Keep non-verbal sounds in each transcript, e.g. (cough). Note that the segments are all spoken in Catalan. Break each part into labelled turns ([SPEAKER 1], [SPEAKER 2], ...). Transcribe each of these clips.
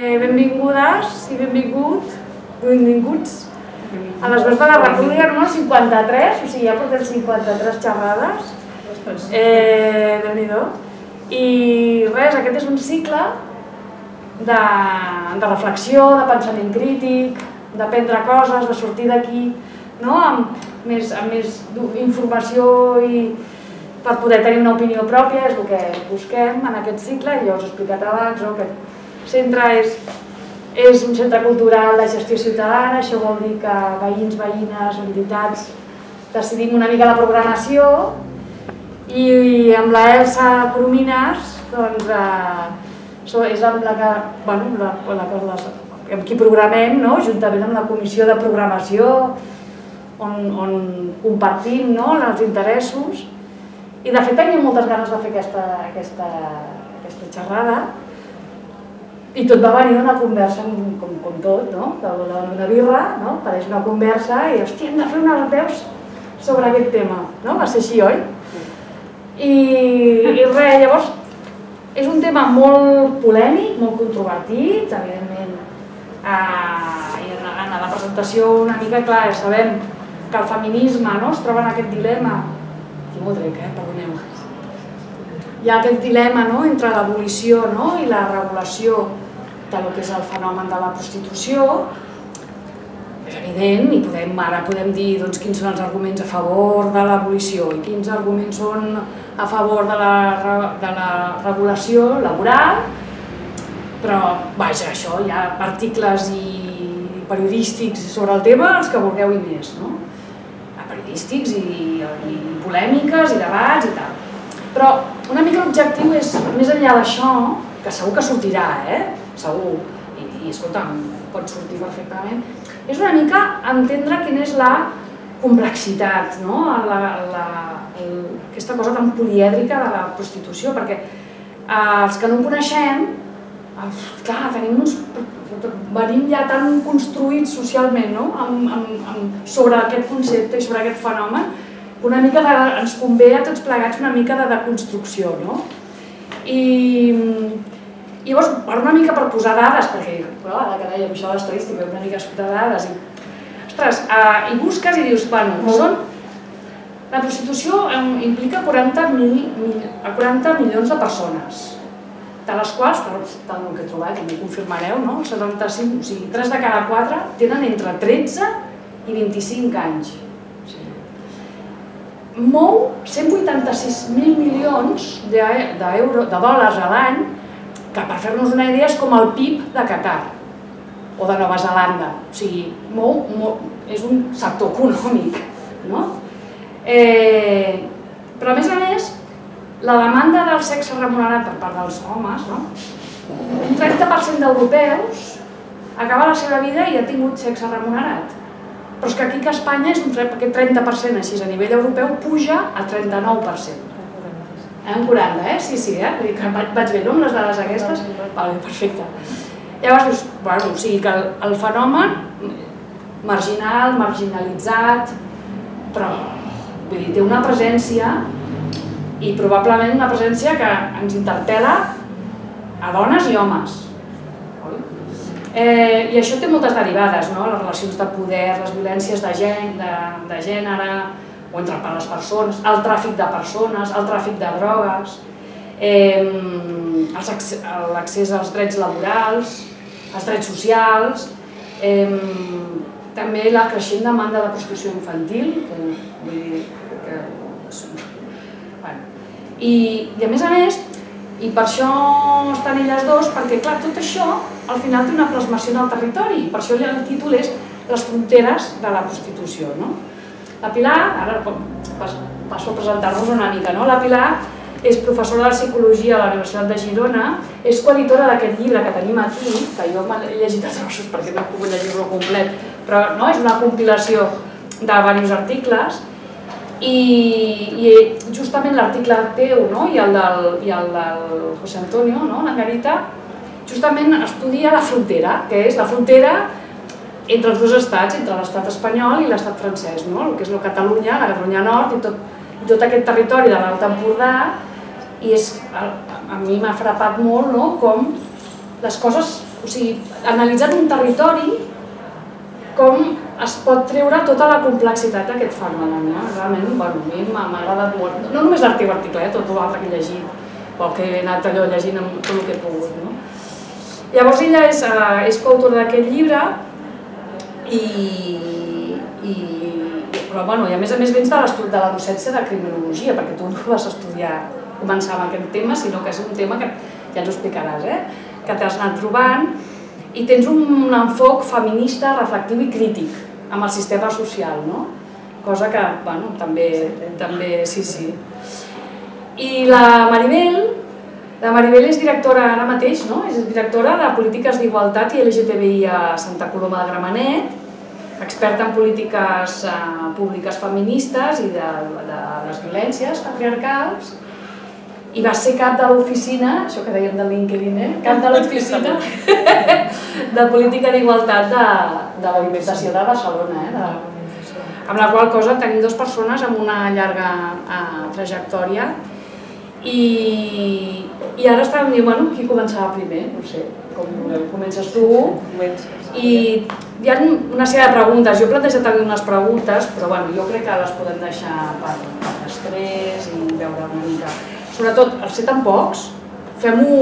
[SPEAKER 1] Eh, benvingudes i benvingut, benvinguts a les veus de la República número 53, o sigui, ja portem 53 xerrades. Eh, déu nhi I res, aquest és un cicle de, de reflexió, de pensament crític, d'aprendre coses, de sortir d'aquí no? amb, més, amb més informació i per poder tenir una opinió pròpia, és el que busquem en aquest cicle, i ja us he explicat abans, no? que centre és, és un centre cultural de gestió ciutadana, això vol dir que veïns, veïnes, entitats, decidim una mica la programació i amb la Elsa Coromines doncs, eh, és amb la que, bueno, la, la, la, amb qui programem, no? juntament amb la comissió de programació, on, on compartim no? els interessos. I de fet tenia moltes ganes de fer aquesta, aquesta, aquesta xerrada i tot va venir d'una conversa com, com tot, no? d'una birra, no? pareix una conversa i hòstia, hem de fer unes veus sobre aquest tema, no? va ser així, oi? I, i res, llavors és un tema molt polèmic, molt controvertit, evidentment eh, i en, la presentació una mica clar, sabem que el feminisme no, es troba en aquest dilema, aquí m'ho trec, eh? perdoneu, hi ha aquest dilema no, entre l'abolició no, i la regulació de lo que és el fenomen de la prostitució, és evident i podem, ara podem dir doncs, quins són els arguments a favor de l'abolició i quins arguments són a favor de la, de la regulació laboral, però vaja, això hi ha articles i periodístics sobre el tema, els que vulgueu i més. No? periodístics i, i polèmiques i debats i tal. Però una mica l'objectiu és, més enllà d'això, que segur que sortirà, eh? segur, i, i escolta'm, pot sortir perfectament, és una mica entendre quina és la complexitat, no? la, la, el, aquesta cosa tan polièdrica de la prostitució, perquè eh, els que no ho coneixem, eh, clar, tenim uns venim ja tan construïts socialment no? amb, amb, amb, sobre aquest concepte i sobre aquest fenomen, una mica de, ens convé a tots plegats una mica de deconstrucció. No? I, i llavors, per una mica per posar dades, perquè però, ara que dèiem això de l'estadística, una mica escoltar dades, i, ostres, uh, i busques i dius, bueno, són, la prostitució implica 40, mil, mil, 40 milions de persones de les quals, tal que he trobat, m'ho confirmareu, no? 75, o sigui, 3 de cada 4 tenen entre 13 i 25 anys. Mou 186.000 milions d'euros, de, de dòlars a l'any, que per fer-nos una idea és com el PIB de Qatar o de Nova Zelanda. O sigui, mou, mou, és un sector econòmic, no? Eh, però a més a més, la demanda del sexe remunerat per part dels homes, no? un 30% d'europeus acaba la seva vida i ha tingut sexe remunerat. Però és que aquí que Espanya és un, aquest 30% així a nivell europeu puja a 39%. Eh, un 40, eh? Sí, sí, eh? Vull dir que vaig, bé, no, amb les dades aquestes? Vale, perfecte. Llavors, doncs, bueno, o sigui que el, el fenomen marginal, marginalitzat, però vull dir, té una presència i probablement una presència que ens interpel·la a dones i homes. Eh, I això té moltes derivades, no? les relacions de poder, les violències de, gen, de, de gènere, o entre les persones, el tràfic de persones, el tràfic de drogues, eh, l'accés als drets laborals, als drets socials, eh, també la creixent demanda de prostitució infantil, que, vull dir, que i, i a més a més, i per això estan elles dos, perquè clar, tot això al final té una plasmació en el territori, per això el títol és les fronteres de la prostitució. No? La Pilar, ara passo a presentar-vos una mica, no? la Pilar és professora de Psicologia a la Universitat de Girona, és coeditora d'aquest llibre que tenim aquí, que jo m'he llegit a trossos perquè no he pogut llegir-lo complet, però no? és una compilació de diversos articles, i, i justament l'article teu no? I, el del, i el del José Antonio, no? la Garita, justament estudia la frontera, que és la frontera entre els dos estats, entre l'estat espanyol i l'estat francès, no? el que és la Catalunya, la Catalunya Nord i tot, i tot aquest territori de l'Alt Empordà, i és, a, a mi m'ha frapat molt no? com les coses o sigui, analitzant un territori com es pot treure tota la complexitat d'aquest fenomen. No? Realment, bueno, a mi m'ha agradat molt, no només l'article, article, eh, tot l'altre que he llegit, o que he anat allò llegint amb tot el que he pogut. No? Llavors ella és, uh, és coautora d'aquest llibre i, i, però bueno, i a més a més vens de, de la docència de criminologia, perquè tu no vas estudiar, començar amb aquest tema, sinó que és un tema que ja ens ho explicaràs, eh? que t'has anat trobant i tens un enfoc feminista, reflectiu i crític amb el sistema social, no? Cosa que, bueno, també, també, sí, sí. I la Maribel, la Maribel és directora ara mateix, no? És directora de Polítiques d'Igualtat i LGTBI a Santa Coloma de Gramenet, experta en polítiques uh, públiques feministes i de, de les violències patriarcals, i va ser cap de l'oficina, això que dèiem de LinkedIn, eh? cap de l'oficina (laughs) de política d'igualtat de, de la Diputació de Barcelona. Eh? De, amb la qual cosa tenim dues persones amb una llarga uh, trajectòria i, i ara estàvem dient, bueno, qui començava primer? No sé, com comences tu i hi ha una sèrie de preguntes, jo he plantejat també unes preguntes, però bueno, jo crec que les podem deixar per, per després i veure una mica sobretot, al ser tan pocs, fem-ho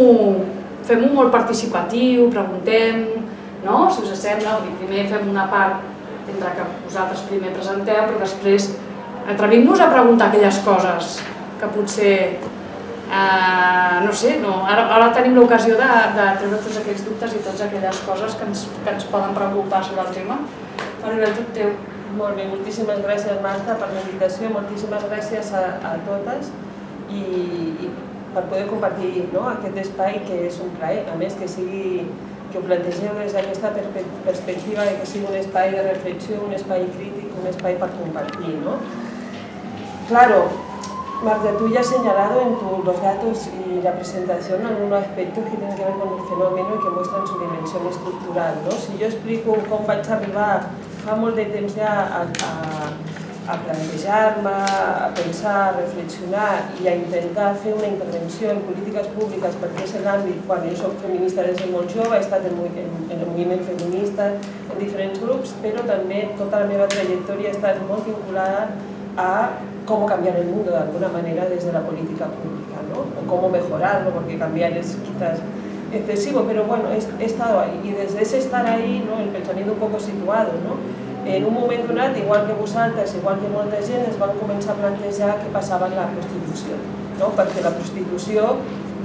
[SPEAKER 1] fem molt participatiu, preguntem, no? si us sembla, dir, primer fem una part entre que vosaltres primer presenteu, però després atrevim-nos a preguntar aquelles coses que potser, eh, no sé, no, ara, ara tenim l'ocasió de, de treure tots aquells dubtes i totes aquelles coses que ens, que ens poden preocupar sobre el tema. Maribel, tot teu.
[SPEAKER 2] Molt bé, moltíssimes gràcies Marta per la invitació, moltíssimes gràcies a, a totes i, i per poder compartir no, aquest espai que és un plaer, a més que sigui que ho plantegeu des d'aquesta perspectiva de que sigui un espai de reflexió, un espai crític, un espai per compartir. ¿no? Claro, Tú ya has señalado en tu, los datos y la presentación algunos aspectos que tienen que ver con el fenómeno y que muestran su dimensión estructural. No? Si yo explico com vaig arribar fa molt de temps ja a, a, a plantejar-me, a pensar, a reflexionar i a intentar fer una intervenció en polítiques públiques perquè és l'àmbit, quan jo soc feminista des de molt jove, he estat en, en, en el moviment feminista en diferents grups, però també tota la meva trajectòria ha estat molt vinculada a cómo cambiar el mundo de alguna manera desde la política pública, ¿no? O cómo mejorarlo, porque cambiar es quizás excesivo, pero bueno, he, estado ahí y desde ese estar ahí, ¿no? el pensamiento un poco situado, ¿no? en un moment donat, igual que vosaltres, igual que molta van començar a plantejar què passava amb la prostitució, no? perquè la prostitució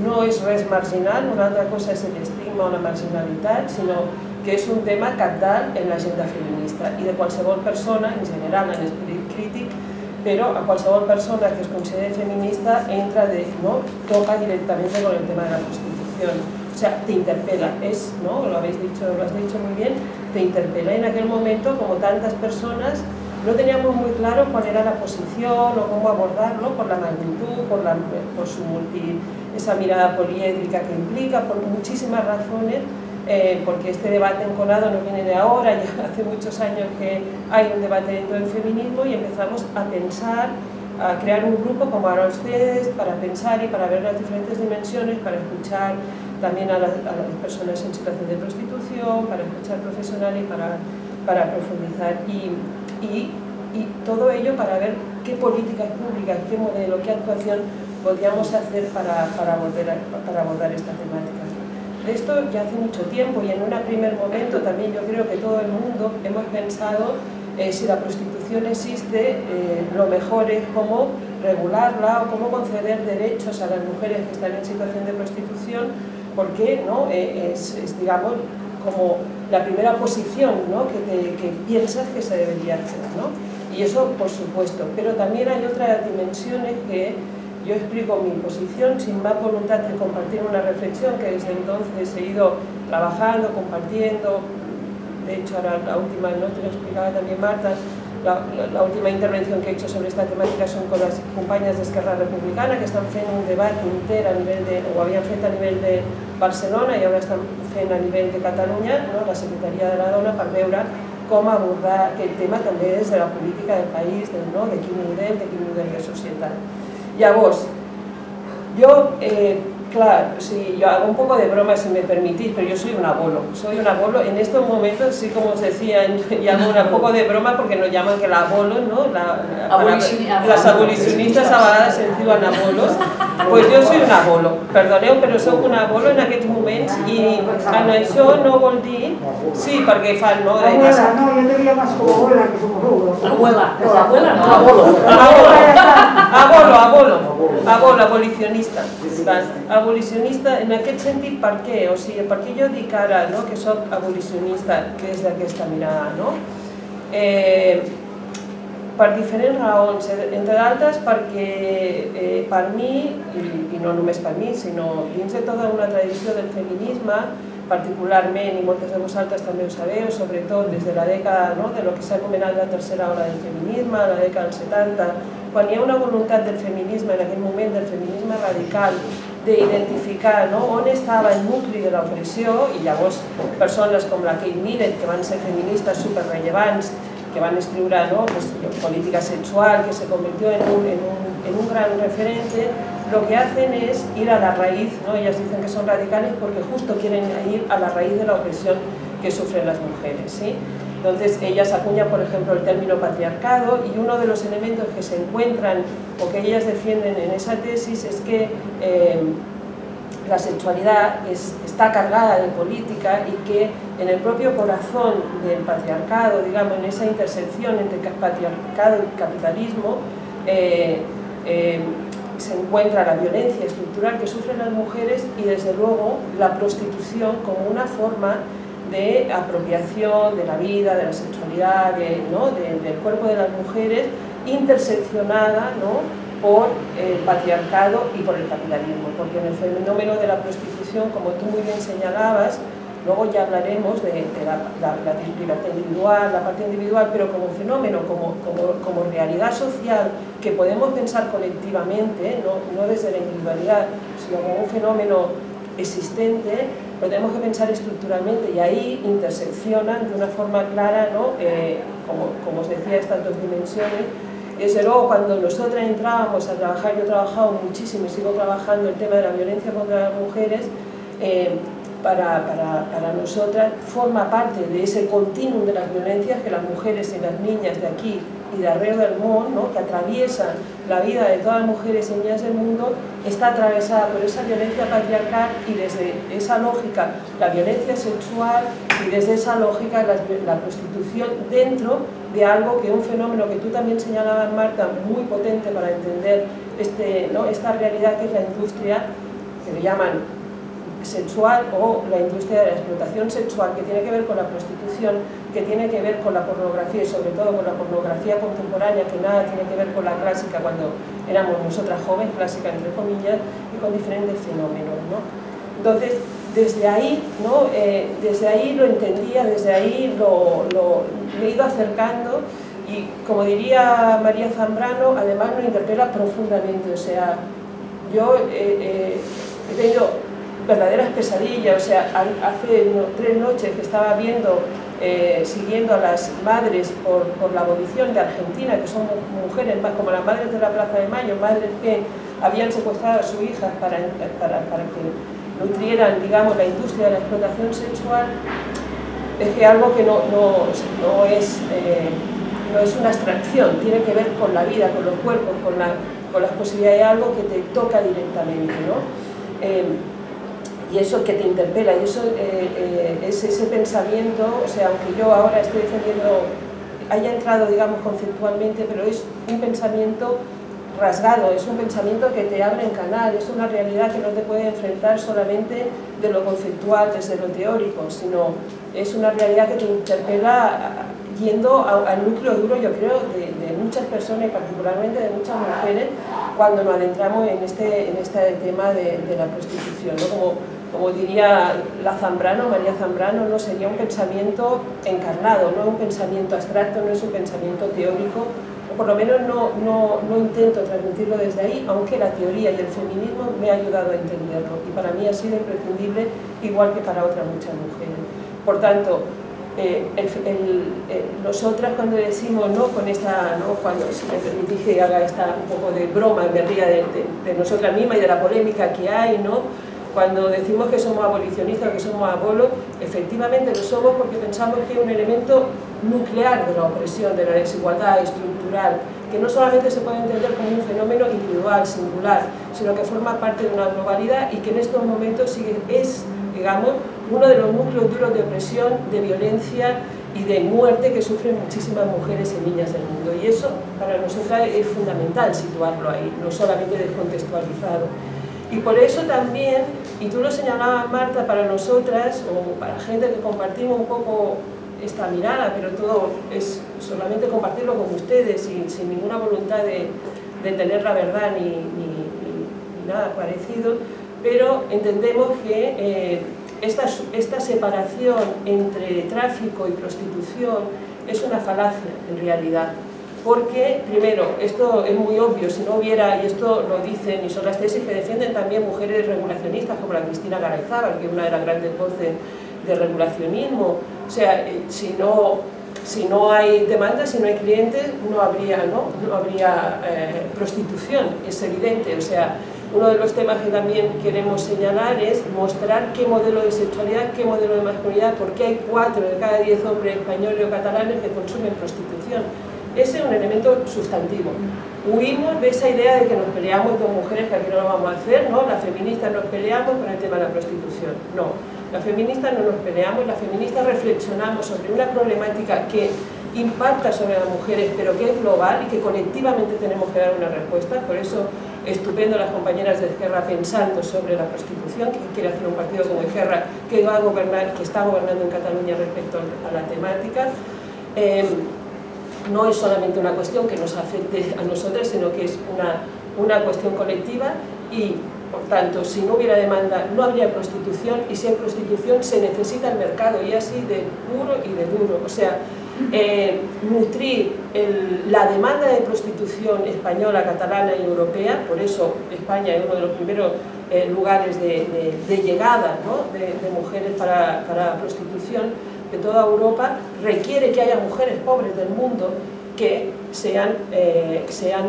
[SPEAKER 2] no és res marginal, una altra cosa és l'estigma o la marginalitat, sinó que és un tema capdalt en l'agenda feminista i de qualsevol persona, en general en l'esperit crític, però a qualsevol persona que es consideri feminista entra de, ¿no? toca directamente con el tema de la prostitución. O sea, te interpela, es, ¿no? Lo habéis dicho, lo has dicho muy bien, te interpela. En aquel momento, como tantas personas, no teníamos muy claro cuál era la posición o cómo abordarlo por la magnitud, por, la, por su multi, esa mirada poliédrica que implica, por muchísimas razones, eh, porque este debate enconado no viene de ahora, (laughs) ya hace muchos años que hay un debate dentro del feminismo y empezamos a pensar, a crear un grupo como ahora ustedes, para pensar y para ver las diferentes dimensiones, para escuchar también a, las personas en situación de prostitución, para escuchar profesionales para, para profundizar. Y, y, y, todo ello para ver qué políticas públicas, qué modelo, qué actuación podríamos hacer para, para, abordar, para abordar esta temática. Esto ya hace mucho tiempo y en un primer momento también yo creo que todo el mundo hemos pensado eh, si la prostitución existe, eh, lo mejor es cómo regularla o cómo conceder derechos a las mujeres que están en situación de prostitución porque ¿no? Eh, es, digamos, como la primera posición ¿no? que, que, piensas que se debería hacer. ¿no? Y eso, por supuesto, pero también hay otras dimensiones que yo explico mi posición sin más voluntad de compartir una reflexión que desde entonces he ido trabajando, compartiendo. De hecho, ahora la última, no te lo explicaba también Marta, la, última intervención que he hecho sobre esta temática son con las compañías de Esquerra Republicana que están haciendo un debate inter a nivel de, o habían hecho a nivel de Barcelona y ahora están haciendo a nivel de Cataluña, no? la Secretaría de la Dona, para ver cómo abordar el tema también desde la política del país, de, no? de quin model, de quin model de societat. Llavors, jo eh, Claro, sí, yo hago un poco de broma si me permitís, pero yo soy un abuelo. Soy un abuelo, en estos momentos, sí, como os decía, (laughs) y hago un poco de broma porque nos llaman que la abuelo, ¿no? La, las abolicionistas abogades se diuen abuelos. Pues yo soy un abuelo, perdoneu, però soy un abuelo en aquests moments i en això no vol dir... Sí, perquè fan, no?
[SPEAKER 3] Abuela, no, yo te diría más como abuela que como abuelo.
[SPEAKER 1] Abuela, abuela no.
[SPEAKER 2] Abuelo. Abuelo, abuelo. Abuelo, abolicionista. abolicionista en aquest sentit per què? O sigui, per què jo dic ara no, que sóc abolicionista des d'aquesta mirada? No? Eh, per diferents raons, entre d'altres perquè eh, per mi, i, i no només per mi, sinó dins de tota una tradició del feminisme, particularment, i moltes de vosaltres també ho sabeu, sobretot des de la dècada no, de lo que s'ha anomenat la tercera hora del feminisme, la dècada dels 70, ha una voluntat del feminisme, en aquell moment del feminisme radical, d'identificar no, on estava el nucli de l'opressió i llavors persones com la Kate Millett, que van ser feministes superrellevants, que van escriure ¿no? pues, política sexual, que se convirtió en un, en, un, en un, gran referente, lo que hacen es ir a la raíz, ¿no? ellas dicen que son radicales porque justo quieren ir a la raíz de la opresión que sufren las mujeres. ¿sí? Entonces ellas acuñan, por ejemplo, el término patriarcado y uno de los elementos que se encuentran o que ellas defienden en esa tesis es que eh, la sexualidad está cargada de política y que en el propio corazón del patriarcado, digamos, en esa intersección entre patriarcado y capitalismo, eh, eh, se encuentra la violencia estructural que sufren las mujeres y desde luego la prostitución como una forma de apropiación de la vida, de la sexualidad, del cuerpo de las mujeres, interseccionada ¿no? por el patriarcado y por el capitalismo, porque en el fenómeno de la prostitución, como tú muy bien señalabas, luego ya hablaremos de, la, parte individual, la parte individual, pero como fenómeno, como, como, realidad social que podemos pensar colectivamente, no, no desde la individualidad, sino como un fenómeno existente, lo tenemos que pensar estructuralmente y ahí interseccionan de una forma clara, ¿no? Eh, como, como os decía, estas dos dimensiones, desde luego, cuando nosotras entrábamos a trabajar, yo he trabajado muchísimo y sigo trabajando el tema de la violencia contra las mujeres, eh, para, para, para, nosotras forma parte de ese continuum de las violencias que las mujeres y las niñas de aquí y de alrededor del mundo, que atraviesan la vida de todas las mujeres y niñas del mundo, está atravesada por esa violencia patriarcal y desde esa lógica la violencia sexual y desde esa lógica la, la prostitución dentro de algo que un fenómeno que tú también señalabas, Marta, muy potente para entender este, ¿no? esta realidad que es la industria, que le llaman sexual o la industria de la explotación sexual que tiene que ver con la prostitución, que tiene que ver con la pornografía y sobre todo con la pornografía contemporánea que nada tiene que ver con la clásica cuando éramos nosotras jóvenes, clásica entre comillas, y con diferentes fenómenos. ¿no? Entonces, desde ahí, ¿no? Eh, desde ahí lo entendía, desde ahí lo, lo, he ido acercando y como diría María Zambrano, además me interpela profundamente, o sea, yo eh, eh, he tenido verdaderas pesadillas, o sea, hace tres noches que estaba viendo, eh, siguiendo a las madres por, la abolición de Argentina, que son mujeres como las madres de la Plaza de Mayo, madres que habían secuestrado a su hija para, para, para que nutrieran, digamos, la industria de la explotación sexual, es que algo que no, no, no es, eh, no es una abstracción, tiene que ver con la vida, con los cuerpos, con, la, con las posibilidades de algo que te toca directamente, ¿no? Eh, y eso que te interpela, y eso eh, eh, es ese pensamiento, o sea, aunque yo ahora estoy defendiendo, haya entrado, digamos, conceptualmente, pero es un pensamiento rasgado, es un pensamiento que te abre en canal, es una realidad que no te puede enfrentar solamente de lo conceptual, desde lo teórico, sino es una realidad que te interpela yendo al núcleo duro, yo creo, de, muchas personas y particularmente de muchas mujeres cuando nos adentramos en este, en este tema de, la prostitución. ¿no? Como, como diría la Zambrano, María Zambrano, no sería un pensamiento encarnado, no un pensamiento abstracto, no es un pensamiento teórico, o por lo menos no, no, no, intento transmitirlo desde ahí, aunque la teoría y el feminismo me ha ayudado a entenderlo y para mí ha sido imprescindible, igual que para otras muchas mujeres. Por tanto, eh, nosotras cuando decimos, ¿no? con esta, ¿no? cuando si me permitís que haga esta un poco de broma, me ría de, de, nosotras mismas y de la polémica que hay, ¿no? Cuando decimos que somos abolicionistas, que somos abolos, efectivamente lo somos porque pensamos que es un elemento nuclear de la opresión, de la desigualdad estructural, que no solamente se puede entender como un fenómeno individual, singular, sino que forma parte de una globalidad y que en estos momentos sigue, es, digamos, uno de los núcleos duros de opresión, de violencia y de muerte que sufren muchísimas mujeres y niñas del mundo. Y eso para nosotras es fundamental situarlo ahí, no solamente descontextualizado. Y por eso también, y tú lo señalabas Marta, para nosotras, o para gente que compartimos un poco esta mirada, pero todo es solamente compartirlo con ustedes sin, ninguna voluntad de, tener la verdad ni, ni, nada parecido, pero entendemos que eh, esta, esta separación entre tráfico y prostitución es una falacia en realidad porque, primero, esto es muy obvio, si no hubiera, y esto lo dicen y son las tesis que defienden también mujeres regulacionistas como la Cristina Garayzábal, que es una de las grandes voces de regulacionismo, o sea, eh, si no, si no hay demanda, si no hay clientes, no habría, ¿no? No habría eh, prostitución, es evidente, o sea, uno de los temas que también queremos señalar es mostrar qué modelo de sexualidad, qué modelo de masculinidad, porque hay cuatro de cada diez hombres españoles o catalanes que consumen prostitución ese es un elemento sustantivo. Huimos de esa idea de que nos peleamos con mujeres, que no lo vamos a hacer, ¿no? Las feministas nos peleamos con el tema de la prostitución. No, las feministas no nos peleamos, las feministas reflexionamos sobre una problemática que impacta sobre las mujeres, pero que es global y que colectivamente tenemos que dar una respuesta. Por eso, estupendo las compañeras de Esquerra pensando sobre la prostitución, que quiere hacer un partido como Esquerra que, va a gobernar, que está gobernando en Cataluña respecto a la temática. Eh, no es solamente una cuestión que nos afecte a nosotros, sino que es una, una cuestión colectiva y, por tanto, si no hubiera demanda no habría prostitución y si hay prostitución se necesita el mercado y así de puro y de duro. O sea, eh, nutrir la demanda de prostitución española, catalana y europea, por eso España es uno de los primeros eh, lugares de, llegada de, de, mujeres para, para prostitución, de toda Europa requiere que haya mujeres pobres del mundo que sean, eh, sean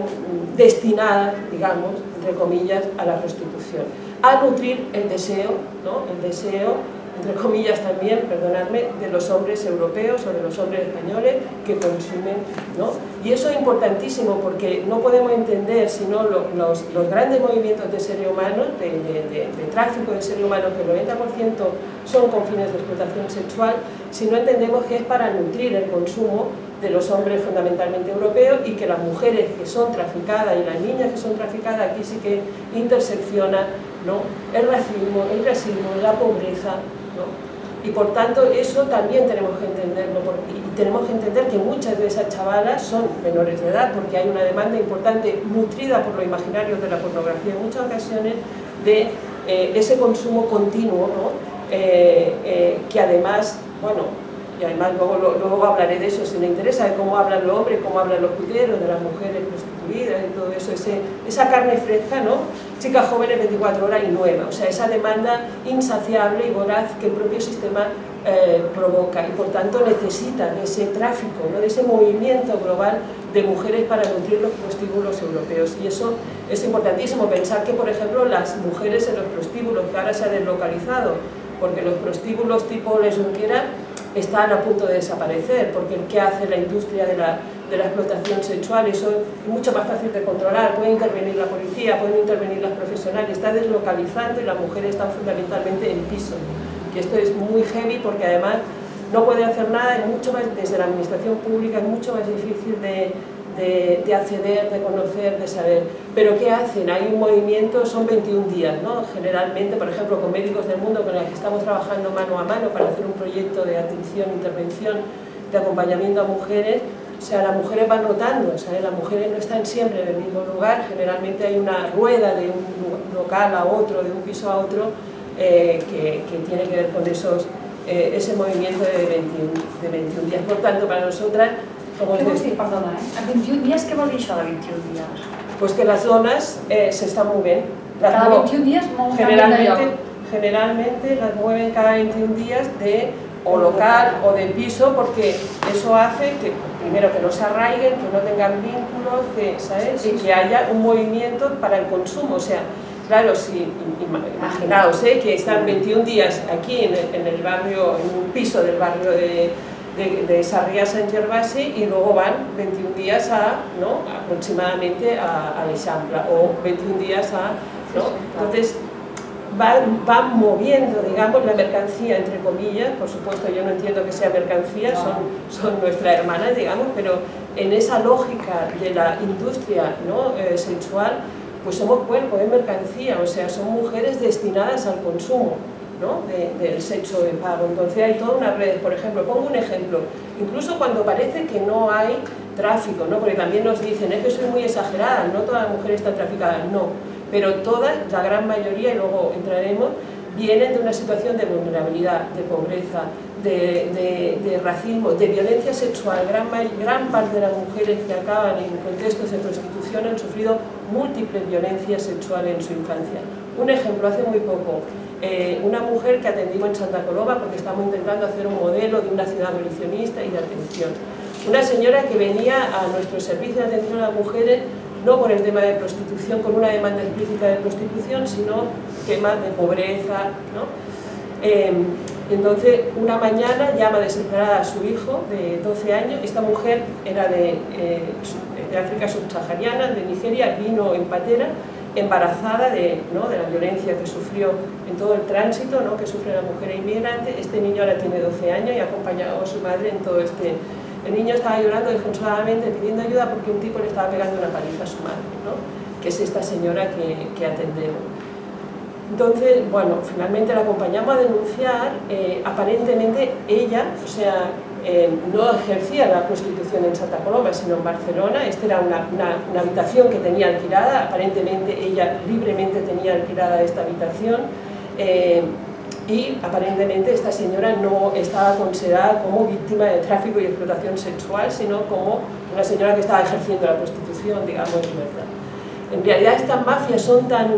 [SPEAKER 2] destinadas, digamos, entre comillas, a la prostitución. A nutrir el deseo, ¿no? el deseo entre comillas también, perdonadme, de los hombres europeos o de los hombres españoles que consumen, ¿no? Y eso es importantísimo porque no podemos entender, sino los, los, grandes movimientos de seres humanos, de, de, tráfico de seres humanos, que el 90% son con fines de explotación sexual, si no entendemos que es para nutrir el consumo de los hombres fundamentalmente europeos y que las mujeres que son traficadas y las niñas que son traficadas aquí sí que intersecciona ¿no? el racismo, el racismo, la pobreza, y por tanto eso también tenemos que entenderlo y tenemos que entender que muchas de esas chavalas son menores de edad porque hay una demanda importante nutrida por los imaginarios de la pornografía en muchas ocasiones de eh, ese consumo continuo eh, eh, que además, bueno, y además luego, luego hablaré de eso si me interesa, de cómo hablan los hombres, cómo hablan los puteros, de las mujeres prostituidas y todo eso, ese, esa carne fresca, ¿no? Chicas jóvenes 24 horas y nueva, o sea, esa demanda insaciable y voraz que el propio sistema eh, provoca y por tanto necesitan ese tráfico, ¿no? de ese movimiento global de mujeres para nutrir los prostíbulos europeos y eso es importantísimo, pensar que por ejemplo las mujeres en los prostíbulos que ahora se han deslocalizado, porque los prostíbulos tipo Les Junquera están a punto de desaparecer, porque ¿qué hace la industria de la, explotación sexual? Eso es mucho más fácil de controlar, puede intervenir la policía, pueden intervenir las profesionales, está deslocalizando y las mujeres están fundamentalmente en piso. Que esto es muy heavy porque además no puede hacer nada, es mucho más, desde la administración pública es mucho más difícil de, de, acceder, de conocer, de saber. Pero ¿qué hacen? Hay un movimiento, son 21 días, ¿no? Generalmente, por ejemplo, con Médicos del Mundo, con los que estamos trabajando mano a mano para hacer un proyecto de atención, intervención, de acompañamiento a mujeres, o sea, las mujeres van rotando, o sea, las mujeres no están siempre en el mismo lugar, generalmente hay una rueda de un local a otro, de un piso a otro, eh, que, tiene que ver con esos, eh, ese movimiento de 21, de 21 días. Por tanto, para nosotras
[SPEAKER 1] què vols dir, perdona, eh? A 21 dies, què vol dir això de 21 dies?
[SPEAKER 2] Pues que las zonas eh, se están moviendo.
[SPEAKER 1] Las cada 21 días
[SPEAKER 2] generalmente, generalmente las mueven cada 21 días de o local o de piso, porque eso hace que, primero, que no se arraiguen, que no tengan vínculos, que, ¿sabes? Y que haya un movimiento para el consumo. O sea, claro, si, imaginaos ¿eh? que están 21 días aquí en el, en el, barrio, en un piso del barrio de, de, de Sarriá San Gervasi y luego van 21 días a, ¿no? aproximadamente a, a L'Eixample o 21 días a... ¿no? Entonces, van, moviendo, digamos, la mercancía, entre comillas, por supuesto yo no entiendo que sea mercancía, son, son nuestras hermanas, digamos, pero en esa lógica de la industria ¿no? Eh, sexual, pues somos cuerpo, de mercancía, o sea, son mujeres destinadas al consumo. ¿No? del sexo de pago. Entonces hay toda una red, por ejemplo, pongo un ejemplo, incluso cuando parece que no hay tráfico, ¿no? porque también nos dicen, es que soy muy exagerada, no todas las mujeres están traficadas, no, pero todas, la gran mayoría, y luego entraremos, vienen de una situación de vulnerabilidad, de pobreza, de, racismo, de violencia sexual. Gran, gran parte de las mujeres que acaban en contextos de prostitución han sufrido múltiples violencias sexuales en su infancia. Un ejemplo, hace muy poco, eh, una mujer que atendimos en Santa Coloma porque estamos intentando hacer un modelo de una ciudad abolicionista y de atención. Una señora que venía a nuestro servicio de atención a las mujeres no por el tema de prostitución, con una demanda explícita de prostitución, sino temas de pobreza. ¿no? Em, entonces, una mañana llama desesperada a su hijo de 12 años. Esta mujer era de, eh, de África subsahariana, de Nigeria, vino en patera, embarazada de, ¿no? de la violencia que sufrió en todo el tránsito ¿no? que sufre la mujer inmigrante. Este niño ahora tiene 12 años y ha acompañado a su madre en todo este el niño estaba llorando desconsoladamente pidiendo ayuda porque un tipo le estaba pegando una paliza a su madre, ¿no? que es esta señora que, que atendemos. Entonces, bueno, finalmente la acompañamos a denunciar, eh, aparentemente ella, o sea, eh, no ejercía la prostitución en Santa Coloma, sino en Barcelona, esta era una, una, habitación que tenía alquilada, aparentemente ella libremente tenía alquilada esta habitación, eh, y aparentemente esta señora no estaba considerada como víctima de tráfico y explotación sexual, sino como una señora que estaba ejerciendo la prostitución, digamos, verdad. En realidad estas mafias son tan,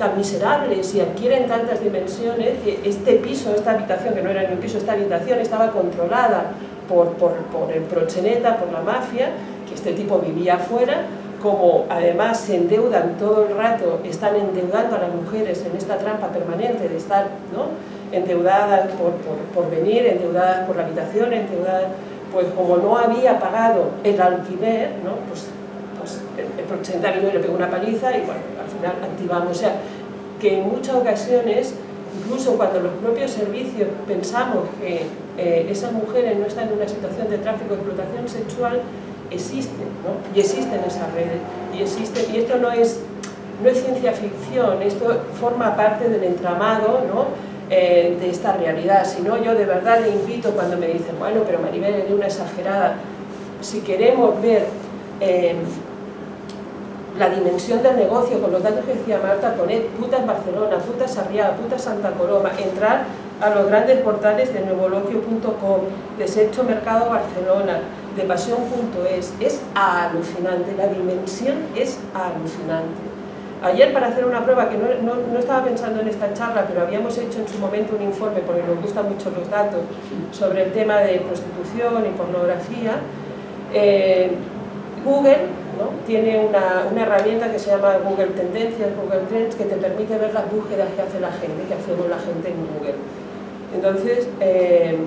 [SPEAKER 2] tan miserables y adquieren tantas dimensiones que este piso, esta habitación, que no era ni un piso, esta habitación estaba controlada por, por, por el proxeneta, por la mafia, que este tipo vivía afuera, como además se endeudan todo el rato, están endeudando a las mujeres en esta trampa permanente de estar ¿no? endeudadas por, por, venir, endeudadas por la habitación, endeudadas, pues como no había pagado el alquiler, ¿no? pues el, el y le pegó una paliza y bueno, al final activamos. O sea, que en muchas ocasiones, incluso cuando los propios servicios pensamos que eh, esas mujeres no están en una situación de tráfico, de explotación sexual, existen, ¿no? y existen esas redes, y, existe, y esto no es, no es ciencia ficción, esto forma parte del entramado ¿no? Eh, de esta realidad, si no yo de verdad le invito cuando me dicen, bueno, pero Maribel es una exagerada, si queremos ver eh, la dimensión del negocio, con los datos que decía Marta, poner putas Barcelona, putas Sarriá, putas Santa Coloma, entrar a los grandes portales de nuevoloquio.com, Desecho Mercado Barcelona, de pasión.es, es alucinante, la dimensión es alucinante. Ayer para hacer una prueba, que no, no, estaba pensando en esta charla, pero habíamos hecho en su momento un informe, porque nos gustan mucho los datos, sobre el tema de prostitución y pornografía, eh, Google ¿no? tiene una, una, herramienta que se llama Google Tendencias, Google Trends, que te permite ver las búsquedas que hace la gente, que hacemos la gente en Google. Entonces, eh,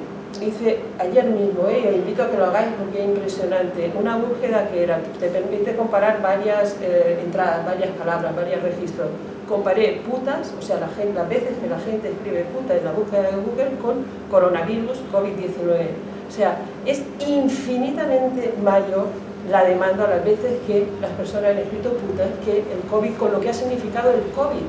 [SPEAKER 2] hice ayer mismo, ¿eh? os invito a que lo hagáis porque es impresionante, una búsqueda que era, te permite comparar varias eh, entradas, varias palabras, varios registros. Comparé putas, o sea, la gente, las veces que la gente escribe puta en la búsqueda de Google con coronavirus, COVID-19. O sea, es infinitamente mayor la demanda las veces que las personas han escrito putas que el COVID, con lo que ha significado el COVID.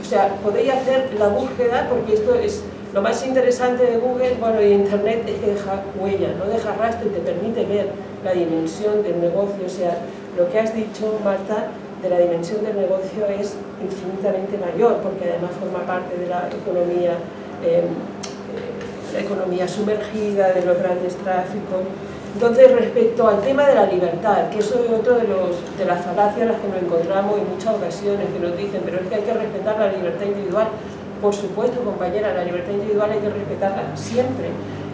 [SPEAKER 2] O sea, podéis hacer la búsqueda porque esto es lo más interesante de Google, bueno, y Internet es que deja huella, no deja rastro y te permite ver la dimensión del negocio. O sea, lo que has dicho, Marta, de la dimensión del negocio es infinitamente mayor, porque además forma parte de la economía, em, eh, la economía sumergida, de los grandes tráficos. Entonces, respecto al tema de la libertad, que eso es otro de, los, de las falacias las que nos encontramos en muchas ocasiones, que nos dicen, pero es que hay que respetar la libertad individual por supuesto, compañera, la libertad individual hay que respetarla siempre.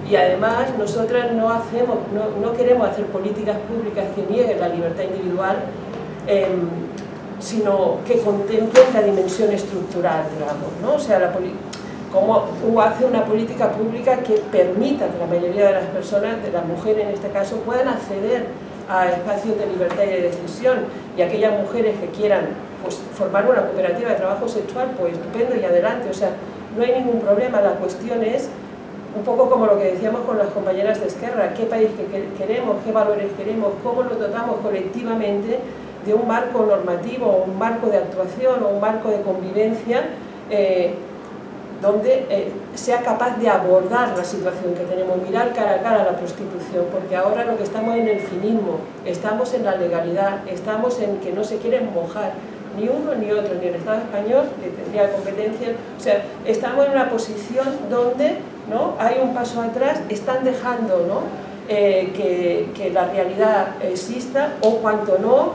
[SPEAKER 2] Y además nosotras no, hacemos, no, queremos hacer políticas públicas que nieguen la libertad individual, em, sino que contemplen la dimensión estructural, digamos, ¿no? O sea, la cómo hace una política pública que permita que la mayoría de las personas, de las mujeres en este caso, puedan acceder a espacios de libertad y de decisión. Y aquellas mujeres que quieran pues, formar una cooperativa de trabajo sexual, pues estupendo y adelante, o sea, no hay ningún problema, la cuestión es un poco como lo que decíamos con las compañeras de Esquerra, qué país queremos, qué valores queremos, cómo lo dotamos colectivamente de un marco normativo, un marco de actuación o un marco de convivencia eh, donde eh, sea capaz de abordar la situación que tenemos, mirar cara a cara la prostitución, porque ahora lo que estamos en el finismo, estamos en la legalidad, estamos en que no se quieren mojar ni uno ni otro, ni el Estado español, que tendría competencia, o sea, estamos en una posición donde ¿no? hay un paso atrás, están dejando ¿no? Eh, que, que la realidad exista o cuanto no,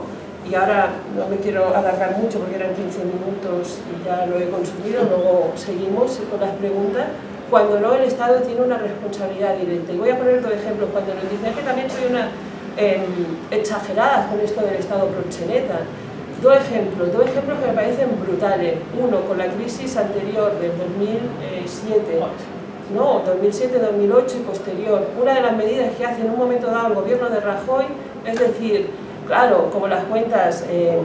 [SPEAKER 2] y ahora no me quiero alargar mucho porque eran 15 minutos y ya lo he consumido, luego seguimos con las preguntas. Cuando no, el Estado tiene una responsabilidad directa. Y voy a poner dos ejemplos. Cuando nos dicen que también soy una eh, exagerada con esto del Estado proxeneta. Dos ejemplos, dos ejemplos que me parecen brutales. Uno, con la crisis anterior del 2007, no, 2007-2008 y posterior. Una de las medidas que hace en un momento dado el gobierno de Rajoy es decir, Claro, como las cuentas eh,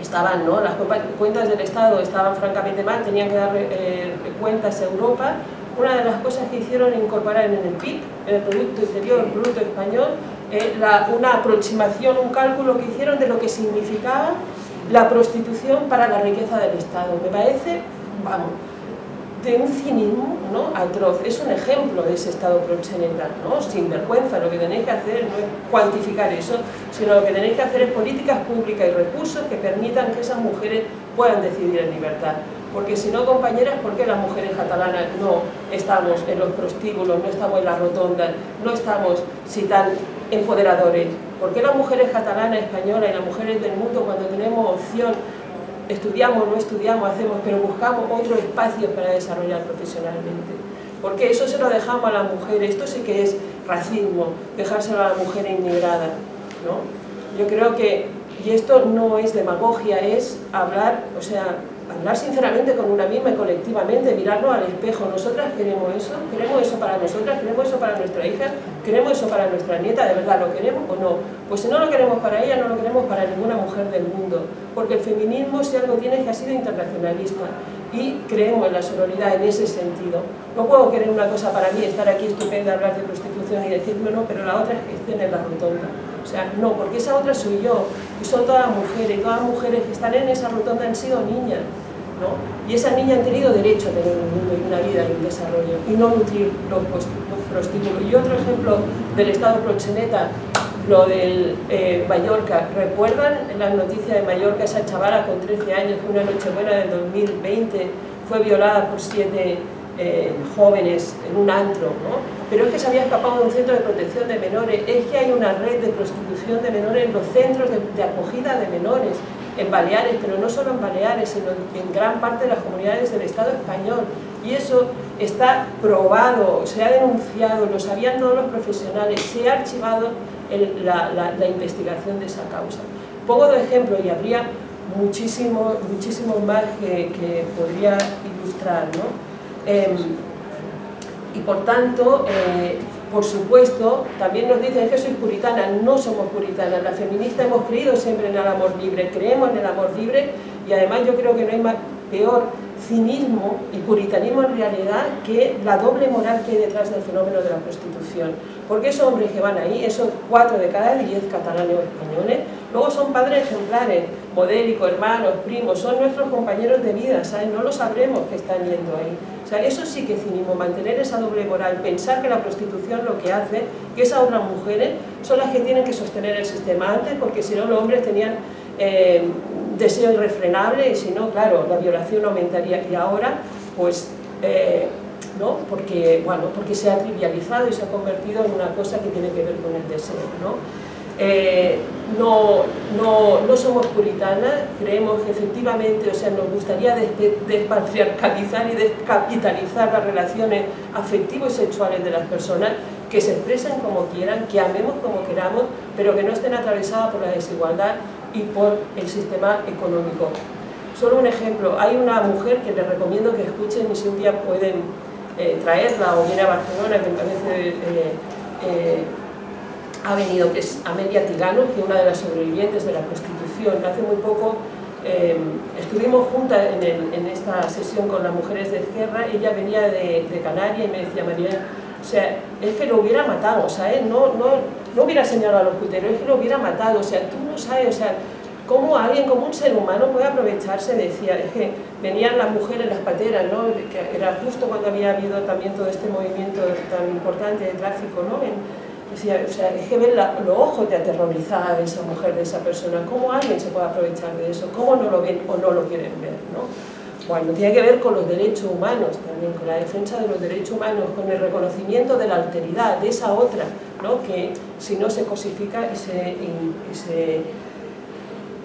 [SPEAKER 2] estaban, ¿no? Las cuentas del Estado estaban francamente mal, tenían que dar eh, cuentas a Europa. Una de las cosas que hicieron incorporar en el PIB, en el Producto Interior Bruto Español, eh, una aproximación, un cálculo que hicieron de lo que significaba la prostitución para la riqueza del Estado. Me parece, vamos, de un cinismo ¿no? atroz. Es un ejemplo de ese Estado proxeneta, ¿no? sin vergüenza. Lo que tenéis que hacer no es cuantificar eso, sino lo que tenéis que hacer es políticas públicas y recursos que permitan que esas mujeres puedan decidir en libertad. Porque si no, compañeras, ¿por qué las mujeres catalanas no estamos en los prostíbulos, no estamos en las rotondas, no estamos, si tan empoderadores? ¿Por qué las mujeres catalanas, españolas y las mujeres del mundo, cuando tenemos opción estudiamos, no estudiamos, hacemos, pero buscamos otro espacio para desarrollar profesionalmente. Porque eso se lo dejamos a la mujer, esto sí que es racismo, dejárselo a la mujer inmigrada. ¿no? Yo creo que, y esto no es demagogia, es hablar, o sea, hablar sinceramente con una misma y colectivamente, mirarnos al espejo. Nosotras queremos eso, queremos eso para nosotras, queremos eso para nuestra hija, queremos eso para nuestra nieta, ¿de verdad lo queremos o no? Pues si no lo queremos para ella, no lo queremos para ninguna mujer del mundo, porque el feminismo si algo tiene es que ha sido internacionalista y creemos en la sororidad en ese sentido. No puedo querer una cosa para mí, estar aquí estupenda, hablar de prostitución y decirme no, pero la otra es que estén en la rotonda. O sea, no, porque esa otra soy yo, y son todas mujeres, todas mujeres que están en esa rotonda han sido niñas, ¿no? Y esas niñas han tenido derecho a tener un mundo y una vida y un desarrollo, y no nutrir los, prostíbulos. Y otro ejemplo del Estado proxeneta, lo del eh, Mallorca. ¿Recuerdan la noticia de Mallorca, esa chavala con 13 años, que una noche buena del 2020 fue violada por siete eh, jóvenes en un antro, ¿no? Pero es que se había escapado de un centro de protección de menores, es que hay una red de prostitución de menores en los centros de, de acogida de menores, en Baleares, pero no solo en Baleares, sino en gran parte de las comunidades del Estado español. Y eso está probado, se ha denunciado, lo sabían todos los profesionales, se ha archivado la, investigación de esa causa. Pongo dos ejemplos y habría muchísimo, muchísimo más que, podría ilustrar. ¿no? Em, y por tanto, eh, por supuesto, también nos dicen que soy puritana, no somos puritanas, las feministas hemos creído siempre en el amor libre, creemos en el amor libre y además yo creo que no hay más, peor cinismo y puritanismo en realidad que la doble moral que hay detrás del fenómeno de la prostitución. Porque esos hombres que van ahí, esos cuatro de cada diez catalanes o españoles, luego son padres ejemplares, modélicos, hermanos, primos, son nuestros compañeros de vida, ¿sabes? No lo sabremos que están yendo ahí. O sea, eso sí que es cinismo, mantener esa doble moral, pensar que la prostitución lo que hace, que esas otras mujeres son las que tienen que sostener el sistema antes, porque si no los hombres tenían eh, deseo irrefrenable y si no, claro, la violación aumentaría. Y ahora, pues, eh, ¿no? Porque, bueno, porque se ha trivializado y se ha convertido en una cosa que tiene que ver con el deseo, ¿no? Eh, no, no, no, somos puritanas, creemos que efectivamente, o sea, nos gustaría despatriarcalizar y descapitalizar las relaciones afectivas y sexuales de las personas, que se expresen como quieran, que amemos como queramos, pero que no estén atravesadas por la desigualdad y por el sistema económico. Solo un ejemplo, hay una mujer que les recomiendo que escuchen y si un día pueden eh, traerla o viene a Barcelona, que me parece... Eh, ha venido, que es Amelia Tigano, que es una de las sobrevivientes de la prostitución. Hace muy poco eh, estuvimos juntas en, esta sesión con las mujeres de guerra, ella venía de, Canarias y me decía, María, o sea, es que lo hubiera matado, o sea, no, no, no hubiera señalado a los puteros, es que lo hubiera matado, o sea, tú no sabes, o sea, cómo alguien, como un ser humano puede aprovecharse, decía, es que venían las mujeres, las pateras, ¿no? que era justo cuando había habido también todo este movimiento tan importante de tráfico, ¿no? Decía, o sea, es que ver los ojos de aterrorizada de esa mujer, de esa persona, cómo alguien se puede aprovechar de eso, cómo no lo ven o no lo quieren ver, ¿no? Bueno, tiene que ver con los derechos humanos también, con la defensa de los derechos humanos, con el reconocimiento de la alteridad, de esa otra, ¿no? que si no se cosifica y se... Y, se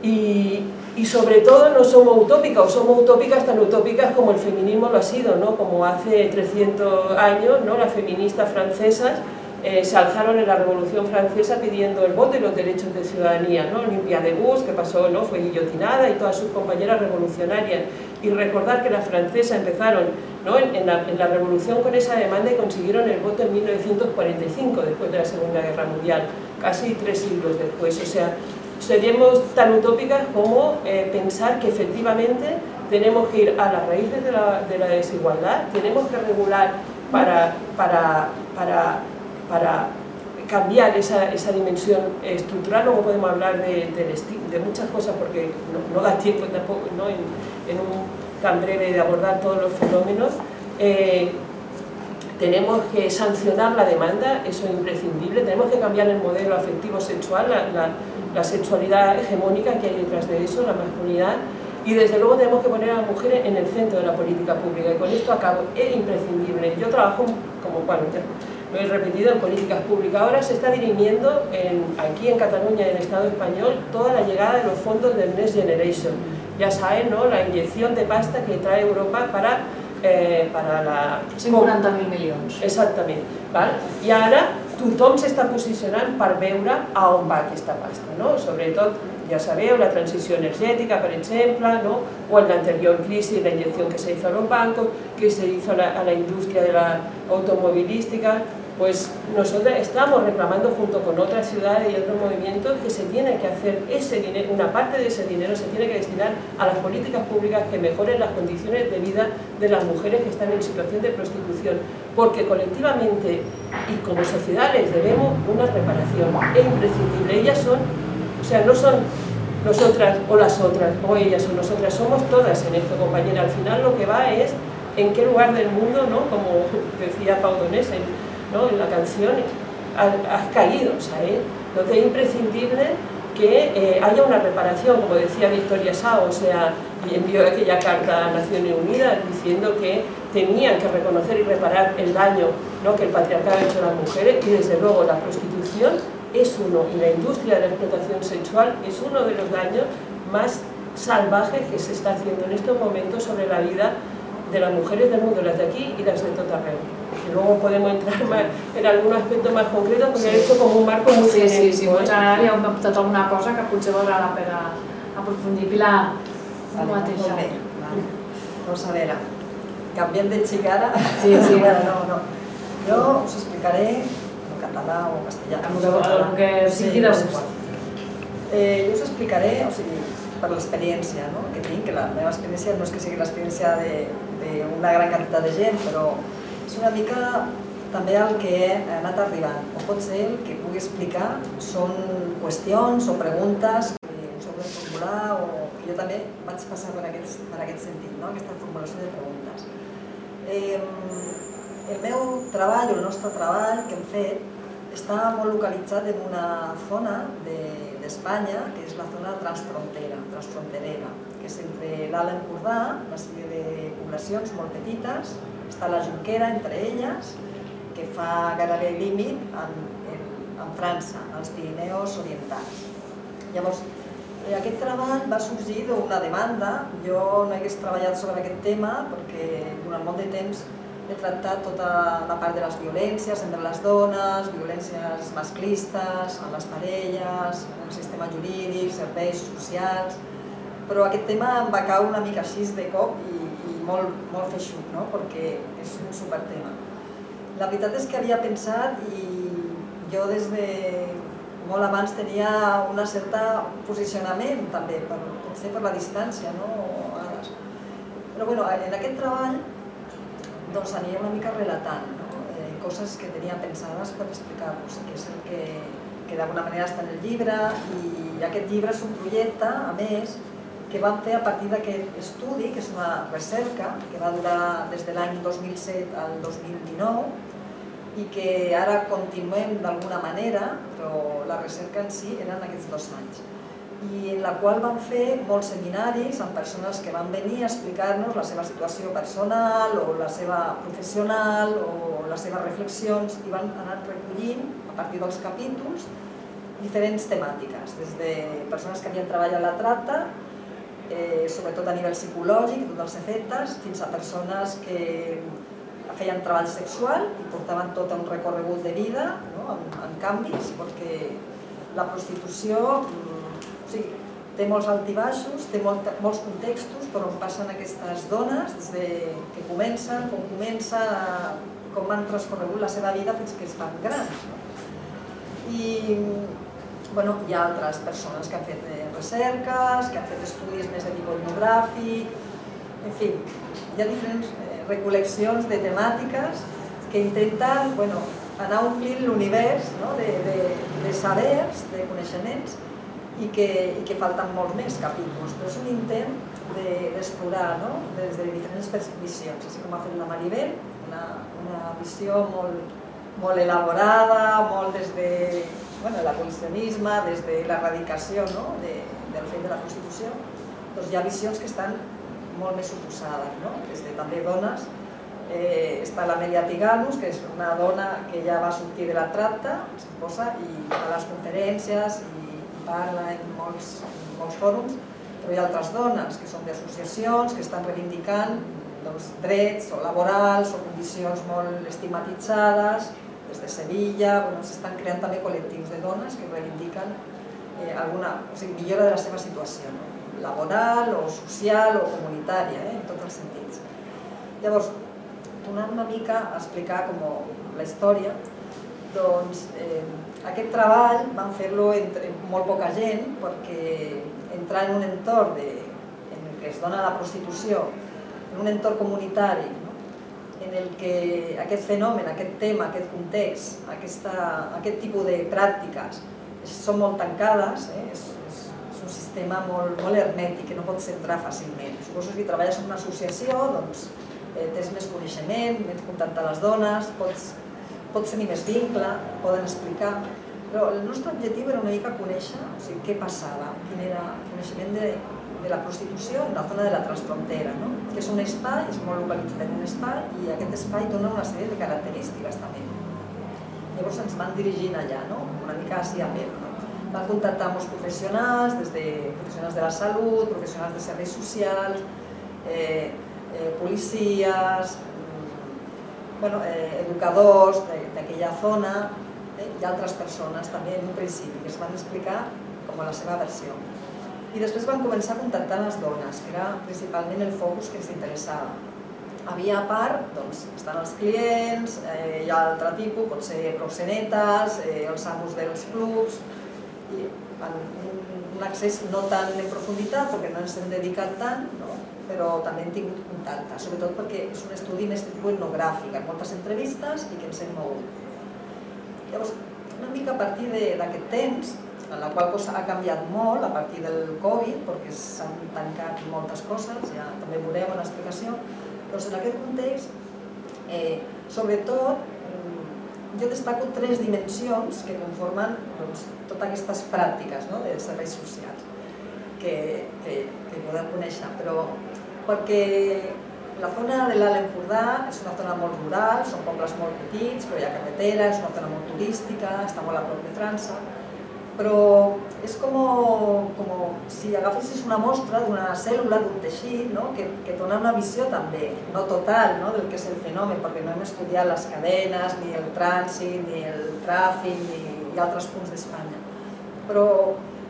[SPEAKER 2] y, y, sobre todo no somos utópicas, o somos utópicas tan utópicas como el feminismo lo ha sido, ¿no? como hace 300 años ¿no? las feministas francesas eh, se alzaron en la Revolución Francesa pidiendo el voto y los derechos de ciudadanía. ¿no? Olimpia de Bus, que pasó, ¿no? fue guillotinada, y todas sus compañeras revolucionarias. Y recordar que las francesas empezaron ¿no? en, la, en, la, revolución con esa demanda y consiguieron el voto en 1945, después de la Segunda Guerra Mundial, casi tres siglos después. O sea, seríamos tan utópicas como eh, pensar que efectivamente tenemos que ir a las raíces de la, de la desigualdad, tenemos que regular para, para, para para cambiar esa, esa dimensión estructural, luego podemos hablar de, muchas cosas porque no, da tiempo tampoco ¿no? en, un tan breve de abordar todos los fenómenos. Eh, tenemos que sancionar la demanda, eso es imprescindible, tenemos que cambiar el modelo afectivo sexual, la, la, la sexualidad hegemónica que hay detrás de eso, la masculinidad, y desde luego tenemos que poner a las mujeres en el centro de la política pública, y con esto acabo, es imprescindible. Yo trabajo como, bueno, lo he repetido, en políticas públicas. Ahora se está dirimiendo en, aquí en Cataluña, en el Estado español, toda la llegada de los fondos del Next Generation. Ya saben, ¿no? la inyección de pasta que trae Europa para, eh, para la...
[SPEAKER 1] 140.000 milions.
[SPEAKER 2] Exactament. Val? I ara tothom s'està posicionant per veure a on va aquesta pasta. No? Sobretot, ja sabeu, la transició energètica, per exemple, ¿no? o en l'anterior crisi, la injecció que se hizo a los bancos, que se hizo a la, a la indústria de la automovilística, pues nosotros estamos reclamando junto con otras ciudades y otros movimientos que se tiene que hacer ese dinero, una parte de ese dinero se tiene que destinar a las políticas públicas que mejoren las condiciones de vida de las mujeres que están en situación de prostitución, porque colectivamente y como sociedad les debemos una reparación, es imprescindible, ellas son, o sea, no son nosotras o las otras, o ellas o nosotras, somos todas en esto, compañera, al final lo que va es en qué lugar del mundo, ¿no? como (laughs) decía Pau Donés, la canción, has, caído, ¿sabes? Entonces es imprescindible que eh, haya una reparación, como decía Victoria Sao, o sea, y envió aquella carta a Naciones Unidas diciendo que tenían que reconocer y reparar el daño ¿no? que el patriarcado ha hecho a las mujeres y desde luego la prostitución es uno, y la industria de la explotación sexual es uno de los daños más salvajes que se está haciendo en estos momentos sobre la vida de las mujeres del mundo, las de aquí y las de Totarreu. Que luego podemos entrar más, en algun aspecte més concret, perquè sí. he hecho com un marco muy
[SPEAKER 1] sí, genérico. Sí, sí, sí, potser ara hi ha optat alguna cosa que potser valdrà la pena aprofundir. Pilar, vale, mateixa. Molt bé,
[SPEAKER 4] vale. Rosa Vera, canviem de xic ara.
[SPEAKER 1] Sí, (laughs) sí.
[SPEAKER 4] bueno, no, no. Jo us explicaré en català o en castellà.
[SPEAKER 1] El que sigui de gust.
[SPEAKER 4] Eh, jo us explicaré, o sigui, per l'experiència no? que tinc, que la meva experiència no és que sigui l'experiència d'una gran quantitat de gent, però és una mica també el que he anat arribant. O pot ser el que pugui explicar són qüestions o preguntes que ens de formular o que jo també vaig passar per aquest, per aquest sentit, no? aquesta formulació de preguntes. Eh, el meu treball, el nostre treball que hem fet, està molt localitzat en una zona d'Espanya, de, que és la zona transfrontera, transfronterera, que és entre l'Alt Empordà, una sèrie de poblacions molt petites, està la Junquera entre elles, que fa gairebé límit amb en França, als Pirineus Orientals. Llavors, eh, aquest treball va sorgir d'una demanda. Jo no hagués treballat sobre aquest tema perquè durant molt de temps he tractat tota la part de les violències entre les dones, violències masclistes, en les parelles, en el sistema jurídic, serveis socials, però aquest tema em va caure una mica així de cop i, i molt, molt feixut, no? perquè és un supertema. La veritat és que havia pensat i jo des de molt abans tenia una certa posicionament també, per, potser per la distància, no? Però bueno, en aquest treball doncs aniré una mica relatant no? eh, coses que tenia pensades per explicar-vos, que és el que, que d'alguna manera està en el llibre i aquest llibre és un projecte, a més, que vam fer a partir d'aquest estudi, que és una recerca que va durar des de l'any 2007 al 2019 i que ara continuem d'alguna manera, però la recerca en si eren aquests dos anys i en la qual vam fer molts seminaris amb persones que van venir a explicar-nos la seva situació personal o la seva professional o les seves reflexions i van anar recollint a partir dels capítols diferents temàtiques, des de persones que havien treballat la tracta, eh, sobretot a nivell psicològic, tots els efectes, fins a persones que feien treball sexual i portaven tot un recorregut de vida no? amb, amb canvis, perquè la prostitució sigui, té molts altibaixos, té molt, molts contextos per on passen aquestes dones, des de que comencen, com comença, com han transcorregut la seva vida fins que es fan grans. No? I bueno, hi ha altres persones que han fet eh, recerques, que han fet estudis més de tipus etnogràfic, en fi, hi ha diferents eh, recol·leccions de temàtiques que intenten bueno, anar omplint l'univers no? de, de, de sabers, de coneixements, i que, i que falten molts més capítols, però és un intent d'explorar de, no? des de diferents visions, així com ha fet la Maribel, una, una visió molt, molt elaborada, molt des de bueno, l'abolicionisme, des de l'erradicació no? de, del fet de la Constitució, doncs hi ha visions que estan molt més oposades, no? des de també dones, eh, està l'Amelia Tiganus, que és una dona que ja va sortir de la tracta, posa, i fa les conferències i parla en molts, en molts fòrums, però hi ha altres dones que són d'associacions que estan reivindicant doncs, drets o laborals o condicions molt estigmatitzades, des de Sevilla, bueno, s'estan creant també col·lectius de dones que reivindiquen eh, alguna, o sigui, millora de la seva situació, no? laboral o social o comunitària, eh, en tots els sentits. Llavors, tornant una mica a explicar com la història, doncs eh, aquest treball vam fer-lo entre molt poca gent perquè entrar en un entorn de, en el que es dona la prostitució, en un entorn comunitari, no? en el que aquest fenomen, aquest tema, aquest context, aquesta, aquest tipus de pràctiques són molt tancades, eh? és, és, és un sistema molt, molt hermètic que no pots entrar fàcilment. Suposo que treballes en una associació doncs, eh, tens més coneixement, més contacte a les dones, pots pot tenir més vincle, poden explicar, però el nostre objectiu era una mica conèixer o sigui, què passava, quin era el coneixement de, de la prostitució en la zona de la transfrontera, no? que és un espai, és molt localitzat en un espai i aquest espai dona una sèrie de característiques també. Llavors ens van dirigint allà, no? una mica així a peu. No? Van contactar amb els professionals, des de professionals de la salut, professionals de serveis socials, eh, eh, policies, bueno, eh, educadors d'aquella zona eh, i altres persones també en un principi que es van explicar com a la seva versió. I després van començar a contactar les dones, que era principalment el focus que ens interessava. Havia a part, doncs, estan els clients, eh, hi ha altre tipus, pot ser proxenetes, eh, els amos dels clubs, i en un, un accés no tan en profunditat, perquè no ens hem dedicat tant, no? Però també hem tingut contacte, sobretot perquè és un estudi més de tipus etnogràfic, amb moltes entrevistes i que ens hem mogut. Llavors, una mica a partir d'aquest temps, en la qual cosa ha canviat molt a partir del Covid, perquè s'han tancat moltes coses, ja també veurem l'explicació, doncs en aquest context, eh, sobretot, mm, jo destaco tres dimensions que conformen doncs, totes aquestes pràctiques no, dels serveis socials que, que, que podem conèixer, però perquè la zona de l'Alt Empordà és una zona molt rural, són pobles molt petits, però hi ha carretera, és una zona molt turística, està molt a prop de França, però és com, com si agafessis una mostra d'una cèl·lula, d'un teixit, no? que, que dona una visió també, no total, no? del que és el fenomen, perquè no hem estudiat les cadenes, ni el trànsit, ni el tràfic, ni, ni altres punts d'Espanya. Però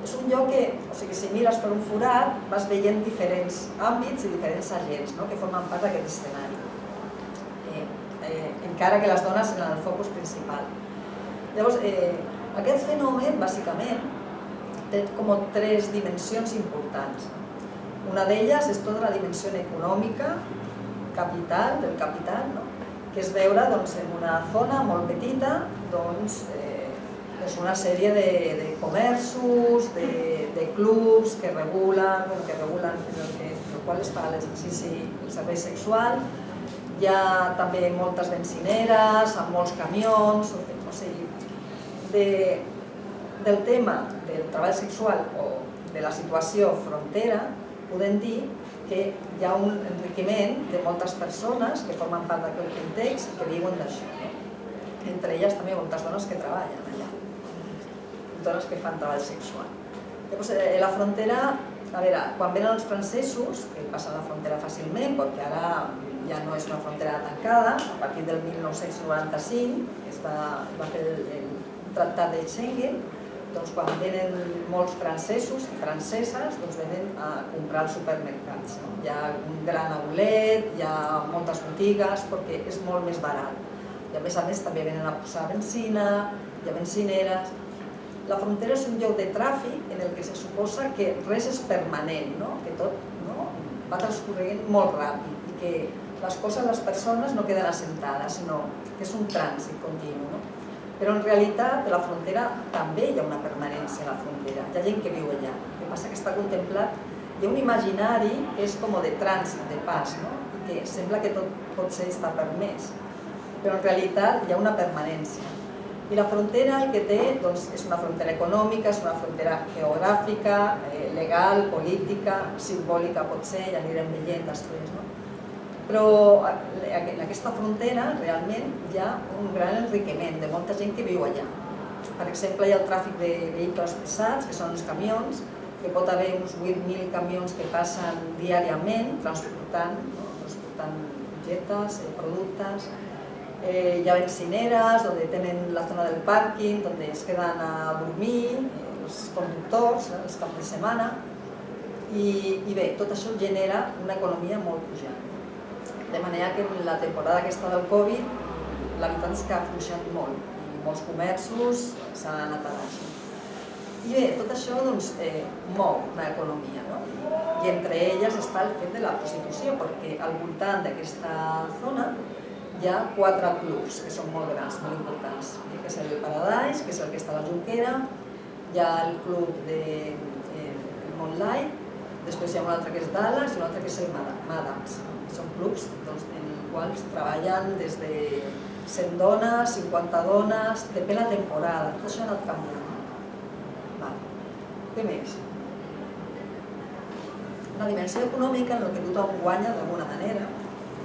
[SPEAKER 4] és un lloc que, o sigui, si mires per un forat, vas veient diferents àmbits i diferents agents no? que formen part d'aquest escenari. Eh, eh, encara que les dones en el focus principal. Llavors, eh, aquest fenomen, bàsicament, té com tres dimensions importants. Una d'elles és tota la dimensió econòmica, capital, del capital, no? que és veure doncs, en una zona molt petita doncs, eh, és una sèrie de, de comerços, de, de clubs que regulen, com que regulen el, que, el qual es fa l'exercici, el servei sexual. Hi ha també moltes benzineres, amb molts camions, o sigui, de, del tema del treball sexual o de la situació frontera, podem dir que hi ha un enriquiment de moltes persones que formen part d'aquell context i que viuen d'això. Entre elles també moltes dones que treballen dones que fan treball sexual. Llavors, eh, la frontera, a veure, quan venen els francesos, que passen la frontera fàcilment, perquè ara ja no és una frontera tancada, a partir del 1995 es va, va fer el, el tractat de Schengen, doncs quan venen molts francesos i franceses, doncs venen a comprar als supermercats. No? Hi ha un gran outlet, hi ha moltes botigues, perquè és molt més barat. I a més a més també venen a posar benzina, hi ha benzineres, la frontera és un lloc de tràfic en el que se suposa que res és permanent, no? que tot no? va transcorrent molt ràpid i que les coses, les persones no queden assentades, sinó que és un trànsit continu. No? Però en realitat, la frontera també hi ha una permanència a la frontera, hi ha gent que viu allà. El que passa que està contemplat, hi ha un imaginari que és com de trànsit, de pas, no? i que sembla que tot pot ser està permès, però en realitat hi ha una permanència. I la frontera el que té doncs, és una frontera econòmica, és una frontera geogràfica, eh, legal, política, simbòlica potser, ja anirem veient després. No? Però en aquesta frontera realment hi ha un gran enriquiment de molta gent que viu allà. Per exemple, hi ha el tràfic de vehicles pesats, que són els camions, que pot haver uns 8.000 camions que passen diàriament transportant, no? transportant objectes, eh, productes, Eh, hi ha benzineres, on tenen la zona del pàrquing, on es queden a dormir, els conductors, els caps de setmana, i, i bé, tot això genera una economia molt pujant. De manera que en la temporada aquesta del Covid, la veritat és que ha fluixat molt, i molts comerços s'han anat a baix. I bé, tot això doncs, eh, mou una economia, no? i entre elles està el fet de la prostitució, perquè al voltant d'aquesta zona hi ha quatre clubs que són molt grans, molt importants, que és el Paradise, que és el que està a la Junquera, hi ha el club de eh, Moonlight, després hi ha un altre que és Dallas i un altre que és el Madams. Són clubs doncs, en els quals treballen des de 100 dones, 50 dones, depèn la temporada, tot això ha anat canviant. Vale. Què més? La dimensió econòmica en el que tothom guanya d'alguna manera,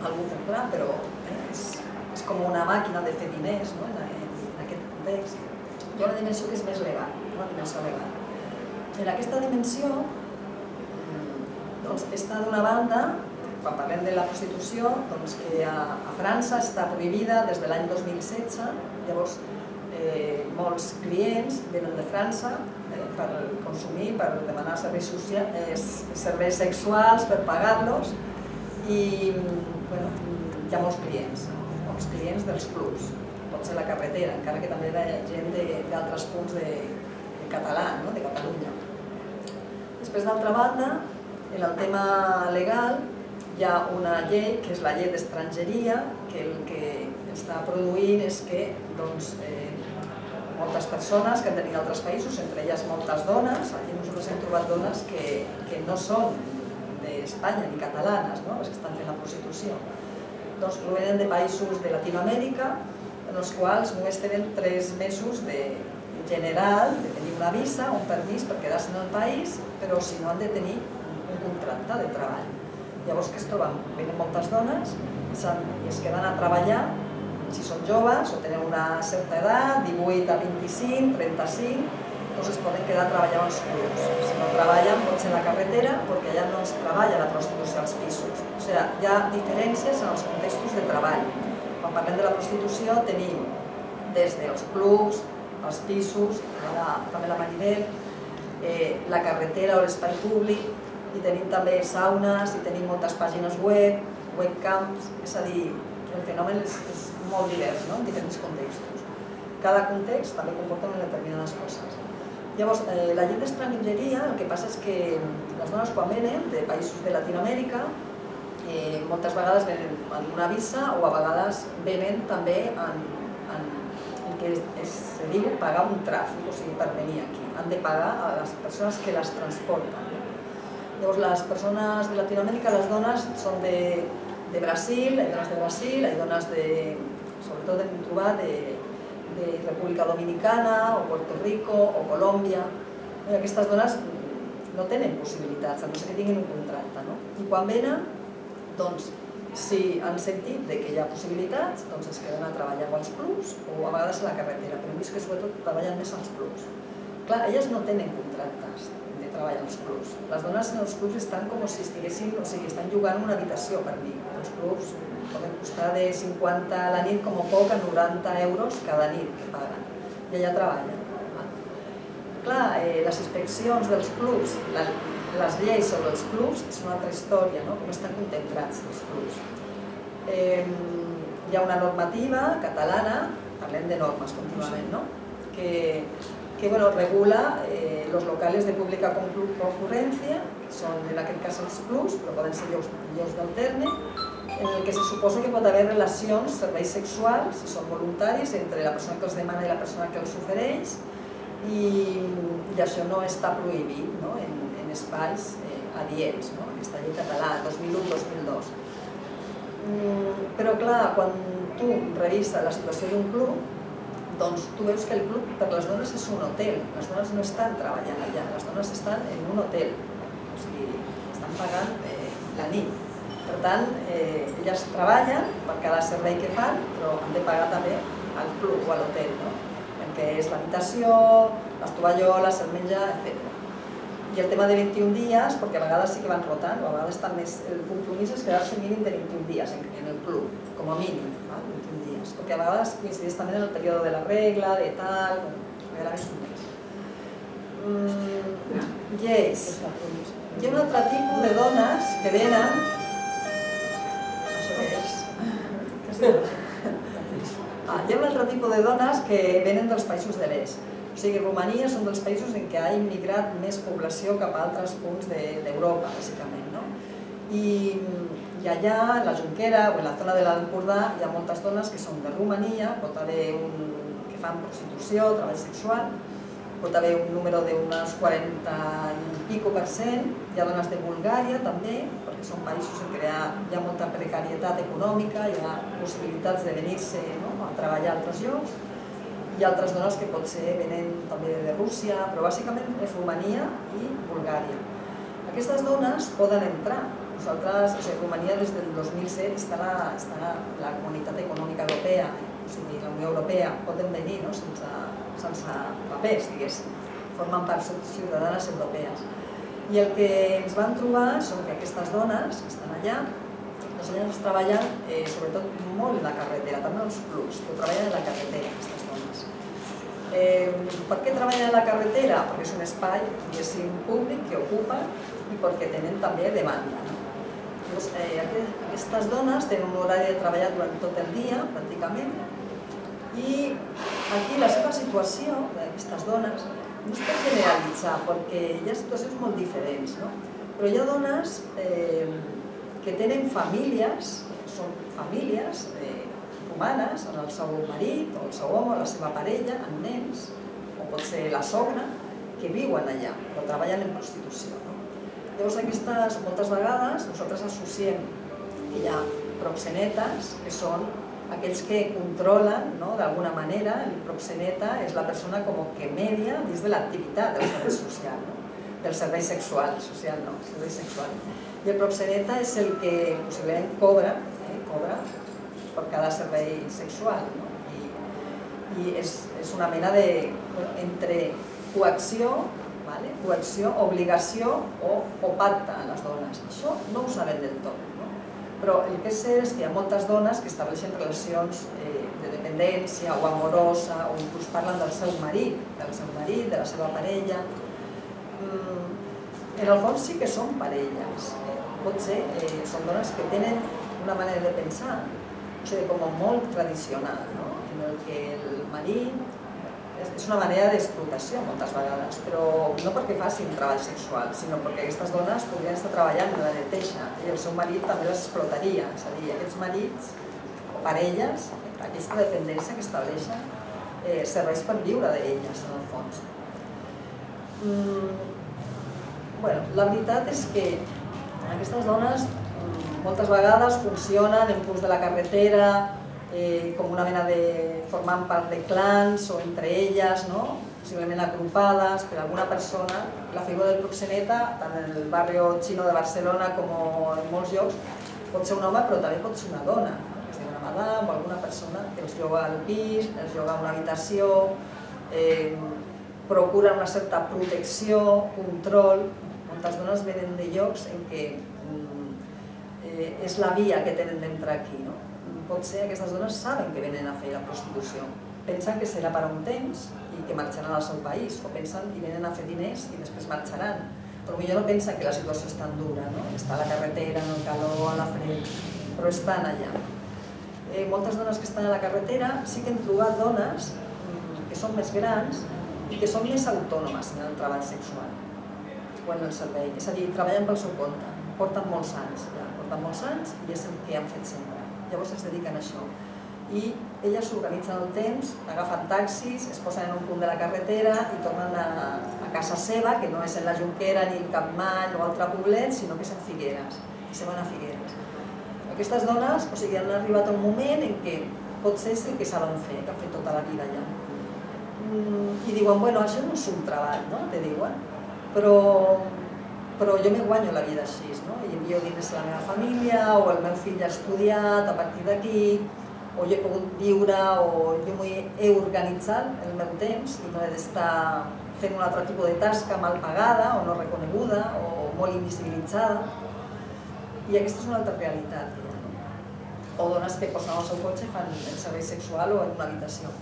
[SPEAKER 4] algú comprarà, però és, és com una màquina de fer diners no? en, en aquest context. Hi ha una dimensió que és més legal, una dimensió legal. En aquesta dimensió doncs, està d'una banda, quan parlem de la prostitució, doncs que a, a França està prohibida des de l'any 2016, llavors eh, molts clients venen de França eh, per consumir, per demanar serveis, social, eh, serveis sexuals, per pagar-los, i bueno, hi ha molts clients, molts clients dels clubs, pot ser la carretera, encara que també ha gent d'altres punts de, de català, no? de Catalunya. Després, d'altra banda, en el tema legal, hi ha una llei, que és la llei d'estrangeria, que el que està produint és que doncs, eh, moltes persones que han de d'altres països, entre elles moltes dones, aquí nosaltres hem trobat dones que, que no són d'Espanya ni catalanes, no? que estan fent la prostitució, doncs provenen de països de Latinoamèrica en els quals només tenen tres mesos de general, de tenir una visa, un permís per quedar-se en el país, però si no han de tenir un contracte de treball. Llavors què es troben? Venen moltes dones i es queden a treballar si són joves o tenen una certa edat, 18 a 25, 35, doncs es poden quedar a treballar als clubs. Si no treballen, pot ser la carretera, perquè allà no es treballa la prostitució als pisos. Sigui, hi ha diferències en els contextos de treball. Quan parlem de la prostitució tenim des dels clubs, els pisos, la, també la Maribel, eh, la carretera o l'espai públic, i tenim també saunes, i tenim moltes pàgines web, webcams, és a dir, el fenomen és, és molt divers, no? en diferents contextos. Cada context també comporta unes determinades coses. Llavors, eh, la llei d'estrangeria, el que passa és que les dones quan venen de països de Latinoamèrica, eh, moltes vegades venen amb una visa o a vegades venen també en, en, en que es, es, diu pagar un tràfic, o sigui, per venir aquí. Han de pagar a les persones que les transporten. Llavors, les persones de Latinoamèrica, les dones, són de, de Brasil, hi dones de Brasil, hi dones de, sobretot hem trobat de, de República Dominicana, o Puerto Rico, o Colòmbia. I aquestes dones no tenen possibilitats, a no ser que tinguin un contracte. No? I quan venen, doncs, si han sentit de que hi ha possibilitats, doncs es queden a treballar als clubs o a vegades a la carretera, però hem vist que sobretot treballen més als clubs. Clar, elles no tenen contractes de treball als clubs. Les dones en els clubs estan com si estiguessin, o sigui, estan jugant una habitació per mi. Els clubs poden costar de 50 a la nit com a poc a 90 euros cada nit que paguen. I allà treballen. Clar, eh, les inspeccions dels clubs, la, les lleis sobre els clubs és una altra història, no? com estan contemplats els clubs. Eh, hi ha una normativa catalana, parlem de normes contínuament, no? que, que bueno, regula eh, los de pública concurrencia, que són en aquest cas els clubs, però poden ser llocs, llocs d'alterne, en el que se suposa que pot haver relacions, serveis sexuals, si són voluntaris, entre la persona que els demana i la persona que els ofereix, i, i això no està prohibit no? en, en espais eh, adients, no? aquesta llei catalana, 2001-2002. Mm, però clar, quan tu revises la situació d'un club, doncs tu veus que el club per les dones és un hotel, les dones no estan treballant allà, les dones estan en un hotel, o sigui, estan pagant eh, la nit, per tant, eh, elles treballen per cada servei que fan, però han de pagar també al club o a l'hotel, no? en què és l'habitació, les tovalloles, el menjar, etc. I el tema de 21 dies, perquè a vegades sí que van rotant, o a vegades també el compromís és quedar-se mínim de 21 dies en, en el club, com a mínim, val? 21 dies, perquè a vegades coincideix també en el període de la regla, de tal, a vegades un mes. Mm, yes. Hi ha un altre tipus de dones que venen Ah, hi ha un altre tipus de dones que venen dels països de l'est. O sigui, Romania és un dels països en què ha immigrat més població cap a altres punts d'Europa, de, bàsicament. No? I, I allà, a la Junquera o en la zona de l'Empordà, hi ha moltes dones que són de Romania, pot haver un, que fan prostitució, treball sexual, pot haver un número d'unes 40 i pico per cent, hi ha dones de Bulgària també, perquè són països en què hi ha, hi ha molta precarietat econòmica, hi ha possibilitats de venir-se no? Treballar a altres llocs, ha altres dones que potser venen també de Rússia, però bàsicament és Romania i Bulgària. Aquestes dones poden entrar. Nosaltres, o sigui, Romania des del 2007 està la, està la, la Comunitat Econòmica Europea, o sigui, la Unió Europea, poden venir no? sense, sense papers, diguéssim. Formen part, són ciutadanes europees. I el que ens van trobar són que aquestes dones que estan allà, doncs elles treballen eh, sobretot molt la carretera, també els clubs, però treballen en la carretera, aquestes dones. Eh, per què treballen a la carretera? Perquè és un espai, diguéssim, públic que ocupen i perquè tenen també demanda. No? Llavors, eh, aquestes dones tenen un horari de treballar durant tot el dia, pràcticament, i aquí la seva situació d'aquestes dones no es pot generalitzar perquè hi ha situacions molt diferents, no? però hi ha dones eh, que tenen famílies, són famílies eh, humanes, amb el seu marit o el seu home, la seva parella, amb nens, o pot ser la sogra, que viuen allà, però treballen en prostitució. No? Llavors, aquestes, moltes vegades, nosaltres associem que hi ha proxenetes, que són aquells que controlen no, d'alguna manera, el proxeneta és la persona com que media dins de l'activitat del servei social. No? del servei sexual, social no, servei sexual. El proxeneta és el que possiblement cobra, eh, cobra per cada servei sexual. No? I, i és, és una mena de, entre coacció, vale? coacció, obligació o, o pacte a les dones. Això no ho sabem del tot. No? Però el que és cert és que hi ha moltes dones que estableixen relacions eh, de dependència o amorosa o inclús parlen del seu marit, del seu marit, de la seva parella. Mm, en el fons sí que són parelles. Eh? Pot ser, eh, són dones que tenen una manera de pensar, o sigui, com molt tradicional, no? en el que el marit és una manera d'explotació moltes vegades, però no perquè facin treball sexual, sinó perquè aquestes dones podrien estar treballant en la neteja i el seu marit també les explotaria. És a dir, aquests marits o parelles, aquesta dependència que estableixen, eh, serveix per viure d'elles, en el fons. Mm, bueno, la veritat és que aquestes dones mm, moltes vegades funcionen en curs de la carretera, eh, com una mena de formant part de clans o entre elles, no? possiblement agrupades per alguna persona. La figura del proxeneta, tant en el barri xino de Barcelona com en molts llocs, pot ser un home però també pot ser una dona, és una madame o alguna persona que els lloga al pis, els lloga una habitació, eh, procura una certa protecció, control. Moltes dones venen de llocs en què mm, eh, és la via que tenen d'entrar aquí. No? potser aquestes dones saben que venen a fer la prostitució. Pensen que serà per un temps i que marxaran al seu país, o pensen i venen a fer diners i després marxaran. Però potser no pensen que la situació és tan dura, no? està a la carretera, en el calor, a la fred, però estan allà. Eh, moltes dones que estan a la carretera sí que hem trobat dones mm, que són més grans i que són més autònomes en el treball sexual en el servei, és a dir, treballen pel seu compte, porten molts anys, ja, porten molts anys i és el que han fet sempre llavors es dediquen a això. I elles s'organitzen el temps, agafen taxis, es posen en un punt de la carretera i tornen a, a casa seva, que no és en la Junquera ni en Capmany o altre poblet, sinó que és en Figueres, i se van a Figueres. Aquestes dones o sigui, han arribat a un moment en què pot ser el que saben fer, que han fet tota la vida allà. Mm, I diuen, bueno, això no és un treball, no? Te diuen, però però jo me guanyo la vida així, no? i envio diners a la meva família, o el meu fill ha estudiat a partir d'aquí, o jo he pogut viure, o jo he organitzat el meu temps i no he d'estar fent un altre tipus de tasca mal pagada o no reconeguda o molt invisibilitzada. I aquesta és una altra realitat. O dones que posen el seu cotxe i fan el servei sexual o en una habitació.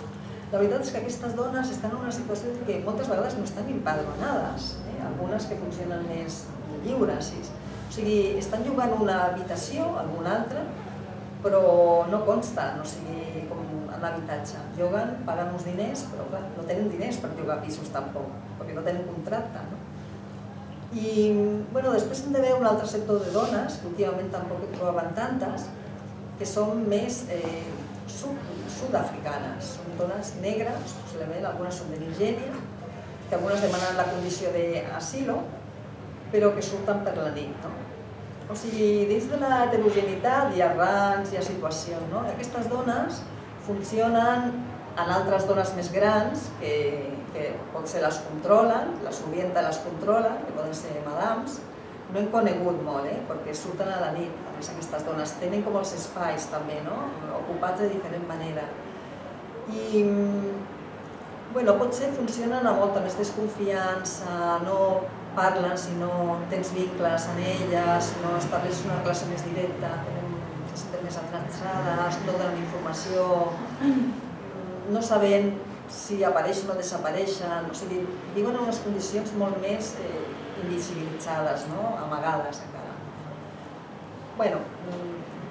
[SPEAKER 4] La veritat és que aquestes dones estan en una situació que moltes vegades no estan empadronades algunes que funcionen més lliures. Sí. O sigui, estan jugant una habitació en una altra, però no consta, no sigui com en l'habitatge. Juguen, paguen uns diners, però clar, no tenen diners per jugar pisos tampoc, perquè no tenen contracte. No? I bueno, després hem de veure un altre sector de dones, que últimament tampoc hi trobaven tantes, que són més eh, sud-africanes, són dones negres, possiblement algunes són de Nigèria, que algunes demanen la condició d'asilo, però que surten per la nit. No? O sigui, dins de la heterogeneïtat hi ha rans, hi ha situacions. No? Aquestes dones funcionen en altres dones més grans que, que potser les controlen, les orienten, les controlen, que poden ser madams, no hem conegut molt, eh? perquè surten a la nit, a més aquestes dones tenen com els espais també, no? ocupats de diferent manera. I bueno, potser funcionen amb molta més desconfiança, no parlen si no tens vincles en elles, no estableixes una relació més directa, tenen, se senten més atransades, no donen informació, no saben si apareixen o desapareixen, o sigui, viuen en unes condicions molt més eh, invisibilitzades, no? amagades encara. Bueno,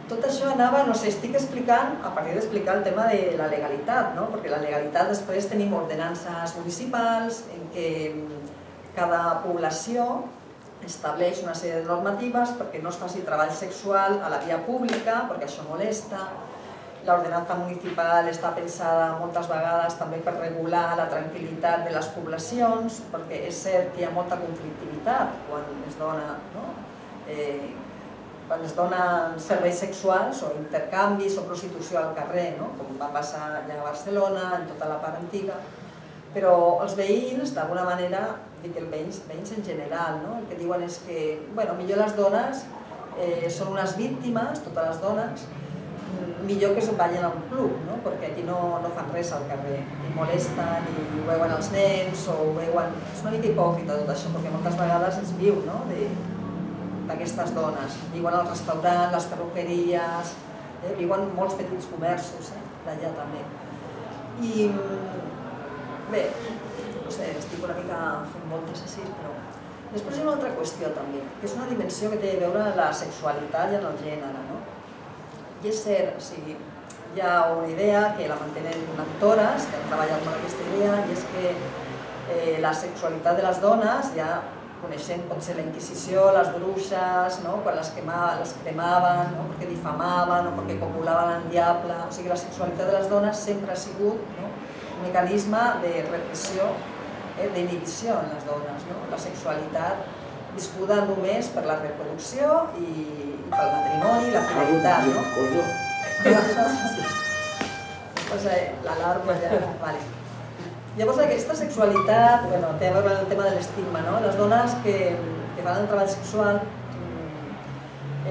[SPEAKER 4] tot això anava, no sé, estic explicant, a partir d'explicar el tema de la legalitat, no? perquè la legalitat després tenim ordenances municipals en què cada població estableix una sèrie de normatives perquè no es faci treball sexual a la via pública, perquè això molesta. L'ordenança municipal està pensada moltes vegades també per regular la tranquil·litat de les poblacions, perquè és cert que hi ha molta conflictivitat quan es dona no? eh, quan es donen serveis sexuals o intercanvis o prostitució al carrer, no? com va passar allà a Barcelona, en tota la part antiga, Però els veïns, d'alguna manera, dic els veïns, veïns en general, no? el que diuen és que, bueno, millor les dones eh, són unes víctimes, totes les dones, millor que se'n vagin a un club, no? perquè aquí no, no fan res al carrer, ni molesten, ni ho veuen els nens, o ho veuen... És una mica hipòcrita tot això, perquè moltes vegades es viu no? D'aquestes dones. Viuen al restaurant, les perruqueries, eh? viuen molts petits comerços eh? d'allà també. I bé, no sé, estic una mica fent moltes així, però... Després hi ha una altra qüestió també, que és una dimensió que té a veure amb la sexualitat i en el gènere, no? I és cert, o sigui, hi ha una idea que la mantenen actores que han treballat molt aquesta idea i és que eh, la sexualitat de les dones ja coneixent potser la Inquisició, les bruixes, no? quan les, quemaven, les cremaven, no? perquè difamaven o perquè copulaven el diable. O sigui, la sexualitat de les dones sempre ha sigut no? un mecanisme de repressió, eh? d'inhibició en les dones. No? La sexualitat viscuda només per la reproducció i, i pel matrimoni i la fidelitat. No? (laughs) L'alarma ja... Vale. Llavors aquesta sexualitat, bueno, té a veure el tema de l'estigma, no? Les dones que, que fan el treball sexual mm,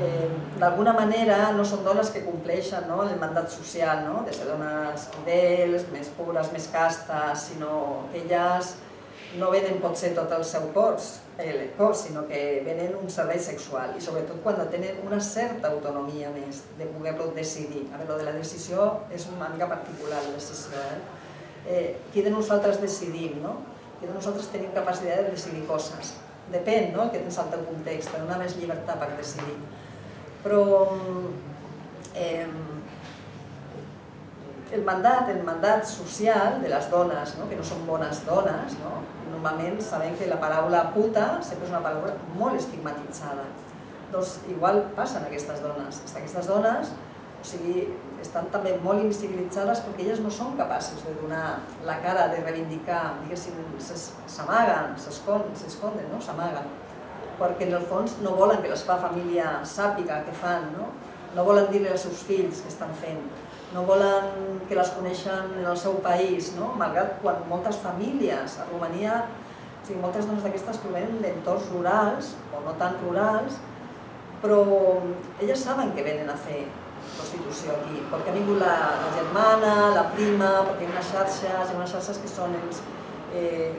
[SPEAKER 4] eh, d'alguna manera no són dones que compleixen no? el mandat social no? de ser dones fidels, més pures, més castes, sinó que elles no venen potser tot el seu cos, el cos, sinó que venen un servei sexual i sobretot quan tenen una certa autonomia més de poder-lo decidir. A veure, de la decisió és una mica particular la decisió, eh? Eh, qui de nosaltres decidim, no? qui de nosaltres tenim capacitat de decidir coses. Depèn, no?, que tens el context, donar més llibertat per decidir. Però eh, el mandat, el mandat social de les dones, no? que no són bones dones, no? normalment sabem que la paraula puta sempre és una paraula molt estigmatitzada. Doncs igual passen aquestes dones. Aquestes dones o sigui, estan també molt invisibilitzades perquè elles no són capaces de donar la cara, de reivindicar, diguéssim, s'amaguen, s'esconden, no? s'amaguen, perquè en el fons no volen que la seva família sàpiga què fan, no? no volen dir-li als seus fills què estan fent, no volen que les coneixen en el seu país, no? malgrat quan moltes famílies a Romania, o sigui, moltes dones d'aquestes provenen d'entorns rurals o no tan rurals, però elles saben què venen a fer, prostitució aquí, perquè ha vingut la, la germana, la prima, perquè hi ha unes xarxes, hi ha unes xarxes que són els eh,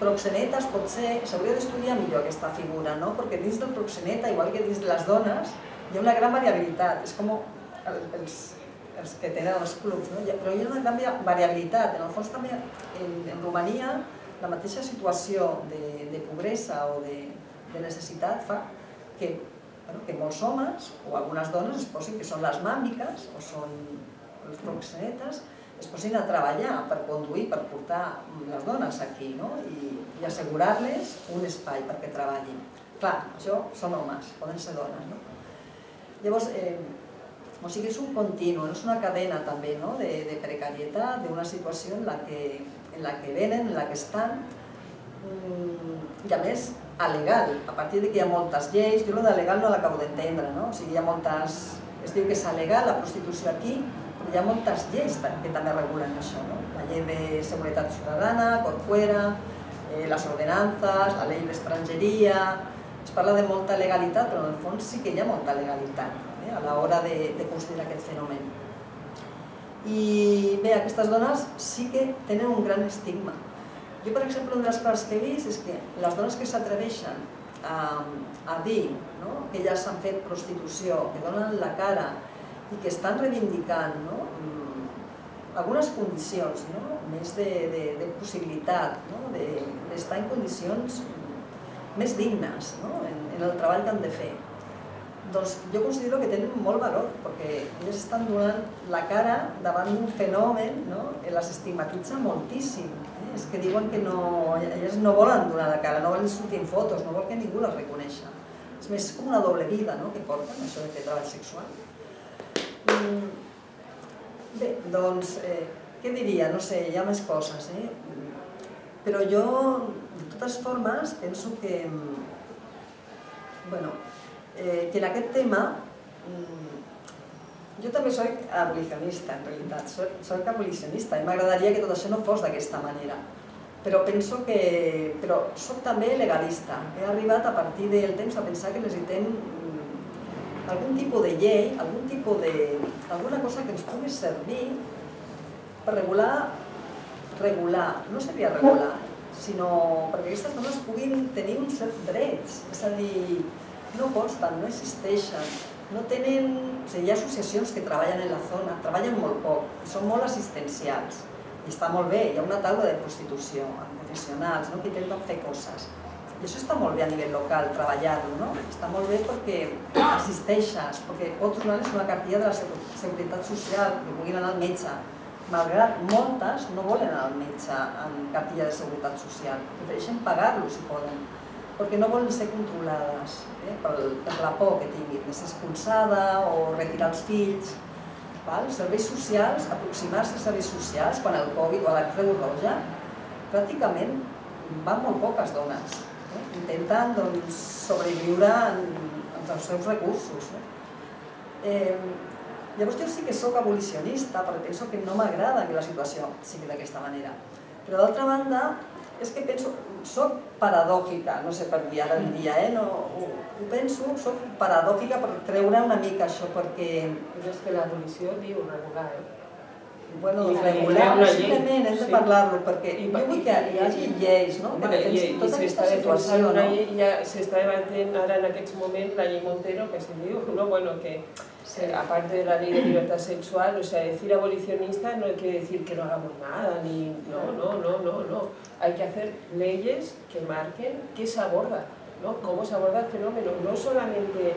[SPEAKER 4] proxenetes, potser s'hauria d'estudiar millor aquesta figura, no? perquè dins del proxeneta, igual que dins de les dones, hi ha una gran variabilitat, és com els, els que tenen els clubs, no? però hi ha una gran variabilitat, en el fons també en, en Romania la mateixa situació de, de pobresa o de, de necessitat fa que bueno, que molts homes o algunes dones es posin, que són les màmiques o són les proxenetes, es posin a treballar per conduir, per portar les dones aquí no? I, i assegurar-les un espai perquè treballin. Clar, això són homes, poden ser dones. No? Llavors, eh, o sigui, és un continu, no és una cadena també no? de, de precarietat, d'una situació en la, que, en la que venen, en la que estan, mm, i a més a legal, a partir de que hi ha moltes lleis, jo el de legal no l'acabo d'entendre, no? o sigui, hi ha moltes, es diu que és legal la prostitució aquí, però hi ha moltes lleis que també regulen això, no? la llei de seguretat ciutadana, Corfuera, eh, les ordenances, la llei d'estrangeria, es parla de molta legalitat, però en el fons sí que hi ha molta legalitat eh, a l'hora de, de considerar aquest fenomen. I bé, aquestes dones sí que tenen un gran estigma, jo, per exemple, una de les coses que he vist és que les dones que s'atreveixen a, a dir no? que elles han fet prostitució, que donen la cara i que estan reivindicant no? Mm, algunes condicions, no? més de, de, de possibilitat no? d'estar de, en condicions més dignes no? en, en el treball que han de fer. Doncs jo considero que tenen molt valor, perquè elles estan donant la cara davant d'un fenomen no? que les estigmatitza moltíssim és que diuen que no, elles no volen donar la cara, no volen sortir en fotos, no volen que ningú les reconeixi. És més, com una doble vida no?, que porten, això de fer treball sexual. Mm, bé, doncs, eh, què diria? No sé, hi ha més coses, eh? Però jo, de totes formes, penso que, bueno, eh, que en aquest tema mm, jo també soc abolicionista, en realitat, soc, soc abolicionista i m'agradaria que tot això no fos d'aquesta manera. Però penso que... però soc també legalista. He arribat a partir del temps a pensar que necessitem mm, algun tipus de llei, algun tipus de... alguna cosa que ens pugui servir per regular, regular, no seria regular, sinó perquè aquestes dones puguin tenir uns certs drets. És a dir, no consten, no existeixen, no tenen... O sigui, hi ha associacions que treballen en la zona, treballen molt poc, són molt assistencials, i està molt bé, hi ha una taula de prostitució amb professionals no? que intenten fer coses. I això està molt bé a nivell local, treballar-ho, no? Està molt bé perquè assisteixes, perquè pots donar-les una cartilla de la Seguretat Social, que puguin anar al metge, malgrat moltes no volen anar al metge amb cartilla de Seguretat Social, prefereixen pagar-lo si poden perquè no volen ser controlades eh, per, per la por que tinguin, de ser expulsada o retirar els fills. Val? Serveis socials, aproximar-se als serveis socials, quan el Covid o a la Creu Roja, pràcticament van molt poques dones. Eh? Intenten doncs, sobreviure en els seus recursos. Eh? Eh, llavors jo sí que sóc abolicionista perquè penso que no m'agrada que la situació sigui d'aquesta manera. Però d'altra banda, és que penso, soc paradògica, no sé per dir ara el dia, eh? no, ho, ho penso, soc paradògica per treure una mica això, perquè...
[SPEAKER 2] Però és que l'abolició diu regular, eh?
[SPEAKER 4] Bueno,
[SPEAKER 2] I
[SPEAKER 4] regular, simplement hem de
[SPEAKER 2] sí.
[SPEAKER 4] parlar-lo, perquè
[SPEAKER 2] I-
[SPEAKER 4] jo vull que hi hagi lleis, no? que
[SPEAKER 2] i,
[SPEAKER 4] defensin
[SPEAKER 2] i
[SPEAKER 4] tota aquesta situació, no?
[SPEAKER 2] llei, ja s'està debatent ara en aquests moments la llei Montero, que se diu, no, bueno, que eh, aparte de la ley de libertad sexual, o sea, decir abolicionista no quiere decir que no hagamos nada, ni, no, no, no, no, no. Hay que hacer leyes que marquen qué se aborda, ¿no? Cómo se aborda el fenómeno, no solamente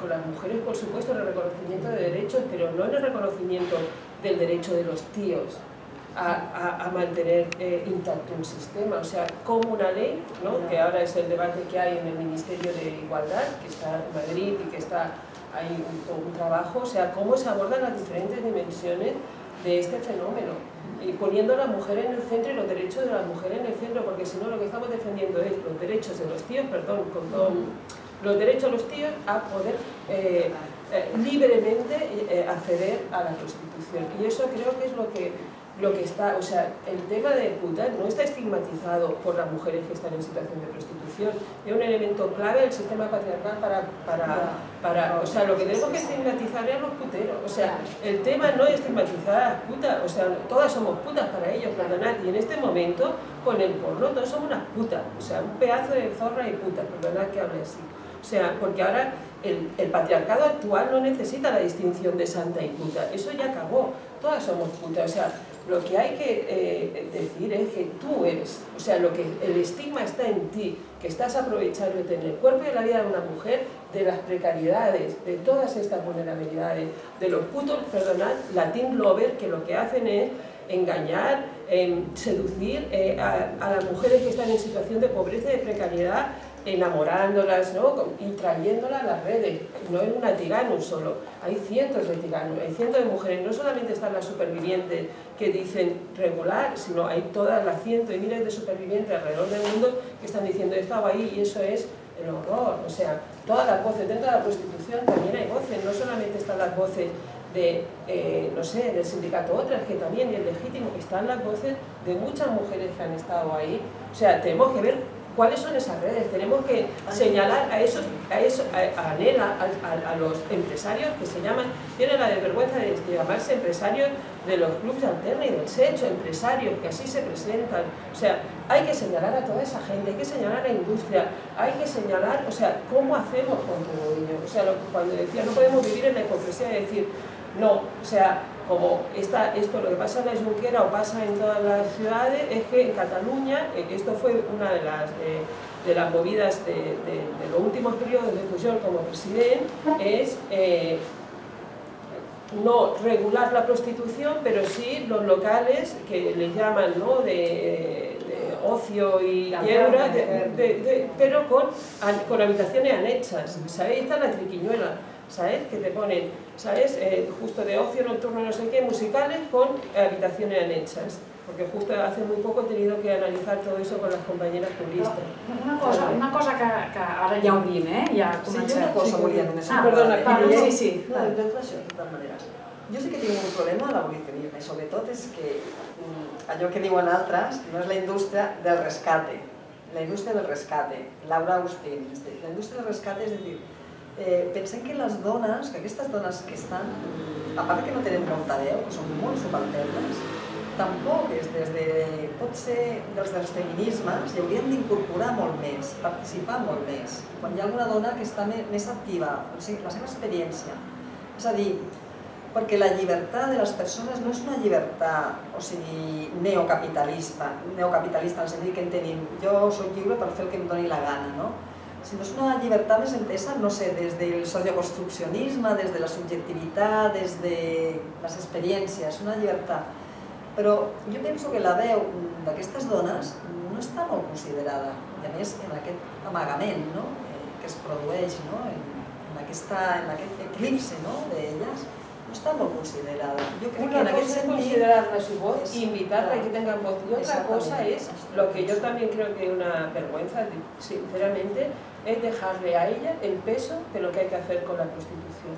[SPEAKER 2] con las mujeres, por supuesto, en el reconocimiento de derechos, pero no en el reconocimiento del derecho de los tíos a, a- a mantener eh, intacto un sistema. O sea, como una ley, ¿no? que ahora es el debate que hay en el Ministerio de Igualdad, que está en Madrid y que está hay un, un trabajo, o sea, cómo se abordan las diferentes dimensiones de este fenómeno. Y poniendo a la mujer en el centro y los derechos de la mujer en el centro, porque si no lo que estamos defendiendo es los derechos de los tíos, perdón, con todo, los derechos de los tíos a poder eh, eh, libremente eh, acceder a la prostitución. Y eso creo que es lo que, lo que está, o sea, el tema de puta no está estigmatizado por las mujeres que están en situación de prostitución, es un elemento clave del sistema patriarcal para, para, para o sea, lo que tenemos que estigmatizar es a los puteros, o sea, el tema no es estigmatizar a las putas, o sea, todas somos putas para ellos, perdonad, y en este momento, con el porno, todos somos unas putas, o sea, un pedazo de zorra y puta, perdonad que hable así. O sea, porque ahora el, patriarcado actual no necesita la distinción de santa y puta, eso ya acabó, todas somos putas, o sea, lo que hay que eh, decir es que tú eres, o sea, lo que el estigma está en ti, que estás aprovechándote en el cuerpo y la vida de una mujer, de las precariedades, de todas estas vulnerabilidades, de los putos, perdonad, latin lover, que lo que hacen es engañar, em, seducir eh, a, a las mujeres que están en situación de pobreza y de precariedad, enamorándolas ¿no? y trayéndolas a las redes. No es una tirano solo, hay cientos de tiranos, hay cientos de mujeres, no solamente están las supervivientes que dicen regular, sino hay todas las cientos y miles de supervivientes alrededor del mundo que están diciendo he estado ahí y eso es el horror. O sea, todas las voces, dentro de la prostitución también hay voces, no solamente están las voces de, eh, no sé, del sindicato otras, que también es legítimo, están las voces de muchas mujeres que han estado ahí. O sea, tenemos que ver cuáles son esas redes, tenemos que señalar a esos, a, eso, a, a Anela, a, los empresarios que se llaman, tienen la desvergüenza de llamarse empresarios de los clubes alterna y del sexo, empresarios que así se presentan. O sea, hay que señalar a toda esa gente, hay que señalar a la industria, hay que señalar, o sea, cómo hacemos con todo ello. O sea, cuando decía, no podemos vivir en la hipocresía de decir, no, o sea, como esta, esto lo que pasa en la Junquera o pasa en todas las ciudades, es que en Cataluña, eh, esto fue una de las, eh, de las movidas de, de- de los últimos periodos de Pujol como presidente, es eh, no regular la prostitución, pero sí los locales que les llaman ¿no? de, de ocio y de- pero con, con habitaciones anexas. ¿Sabéis? Está la triquiñuela, ¿sabes? Que te ponen, ¿sabes? Eh, justo de ocio nocturno, no sé qué, musicales con habitaciones anexas. porque justo hace muy poco he tenido que analizar todo eso con las compañeras juristas.
[SPEAKER 1] Una cosa, una cosa que, que ara ja ho vim, eh? Ja
[SPEAKER 4] Sí, una cosa volia només.
[SPEAKER 1] Ah,
[SPEAKER 2] perdona,
[SPEAKER 1] vale, sí, sí.
[SPEAKER 4] No, de això, de totes maneres. Jo sí que tinc un problema a l'abolicionisme, i sobretot és que mm, allò que diuen altres no és la indústria del rescate, la indústria del rescate, Laura Agustín, la indústria del rescate és dir, eh, pensem que les dones, que aquestes dones que estan, a part que no tenen molta veu, que són molt subalternes, tampoc és des de, pot ser dels dels feminismes, hi haurien d'incorporar molt més, participar molt més. Quan hi ha alguna dona que està més activa, o sigui, la seva experiència. És a dir, perquè la llibertat de les persones no és una llibertat, o sigui, neocapitalista, neocapitalista en el sentit que en tenim, jo soc lliure per fer el que em doni la gana, no? Sinó és una llibertat més entesa, no sé, des del socioconstruccionisme, des de la subjectivitat, des de les experiències, una llibertat. Però jo penso que la veu d'aquestes dones no està molt considerada, i a més en aquest amagament no? eh, que es produeix no? en, en, aquesta, en aquest eclipse no? d'elles, no està molt considerada. Crec que
[SPEAKER 2] Una
[SPEAKER 4] en aquest
[SPEAKER 2] cosa es
[SPEAKER 4] sentit...
[SPEAKER 2] considerarla su voz
[SPEAKER 4] es-
[SPEAKER 2] y invitarla a que tengan voz. Y otra cosa es, lo que yo también creo que es una vergüenza, sinceramente, es dejarle a ella el peso de lo que hay que hacer con la prostitución.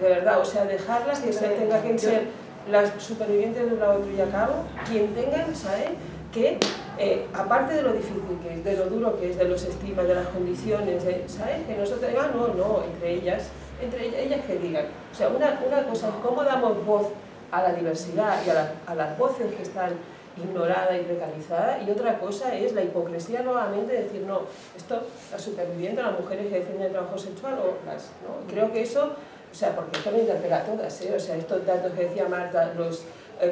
[SPEAKER 2] De verdad, o sea, dejarla que se tenga que ser las supervivientes de un lado y a cabo, quien tengan, ¿sabes? Que eh, aparte de lo difícil que es, de lo duro que es, de los estigmas, de las condiciones, de, ¿sabes? Que nosotros digan, no, no, entre ellas, entre ellas, ellas que digan. O sea, una, una cosa es cómo damos voz a la diversidad y a, la- a las voces que están ignoradas y precarizadas, y otra cosa es la hipocresía nuevamente de decir, no, esto, las supervivientes, las mujeres que defienden el trabajo sexual, o las, ¿no? Creo que eso, o sea, porque esto no interpela a todas, ¿eh? O sea, estos datos que decía Marta, los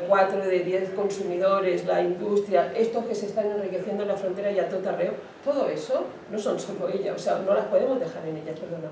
[SPEAKER 2] 4 de 10 consumidores, la industria, estos que se están enriqueciendo en la frontera y a todo tarreo, todo eso no son solo ellas, o sea, no las podemos dejar en ellas, perdona.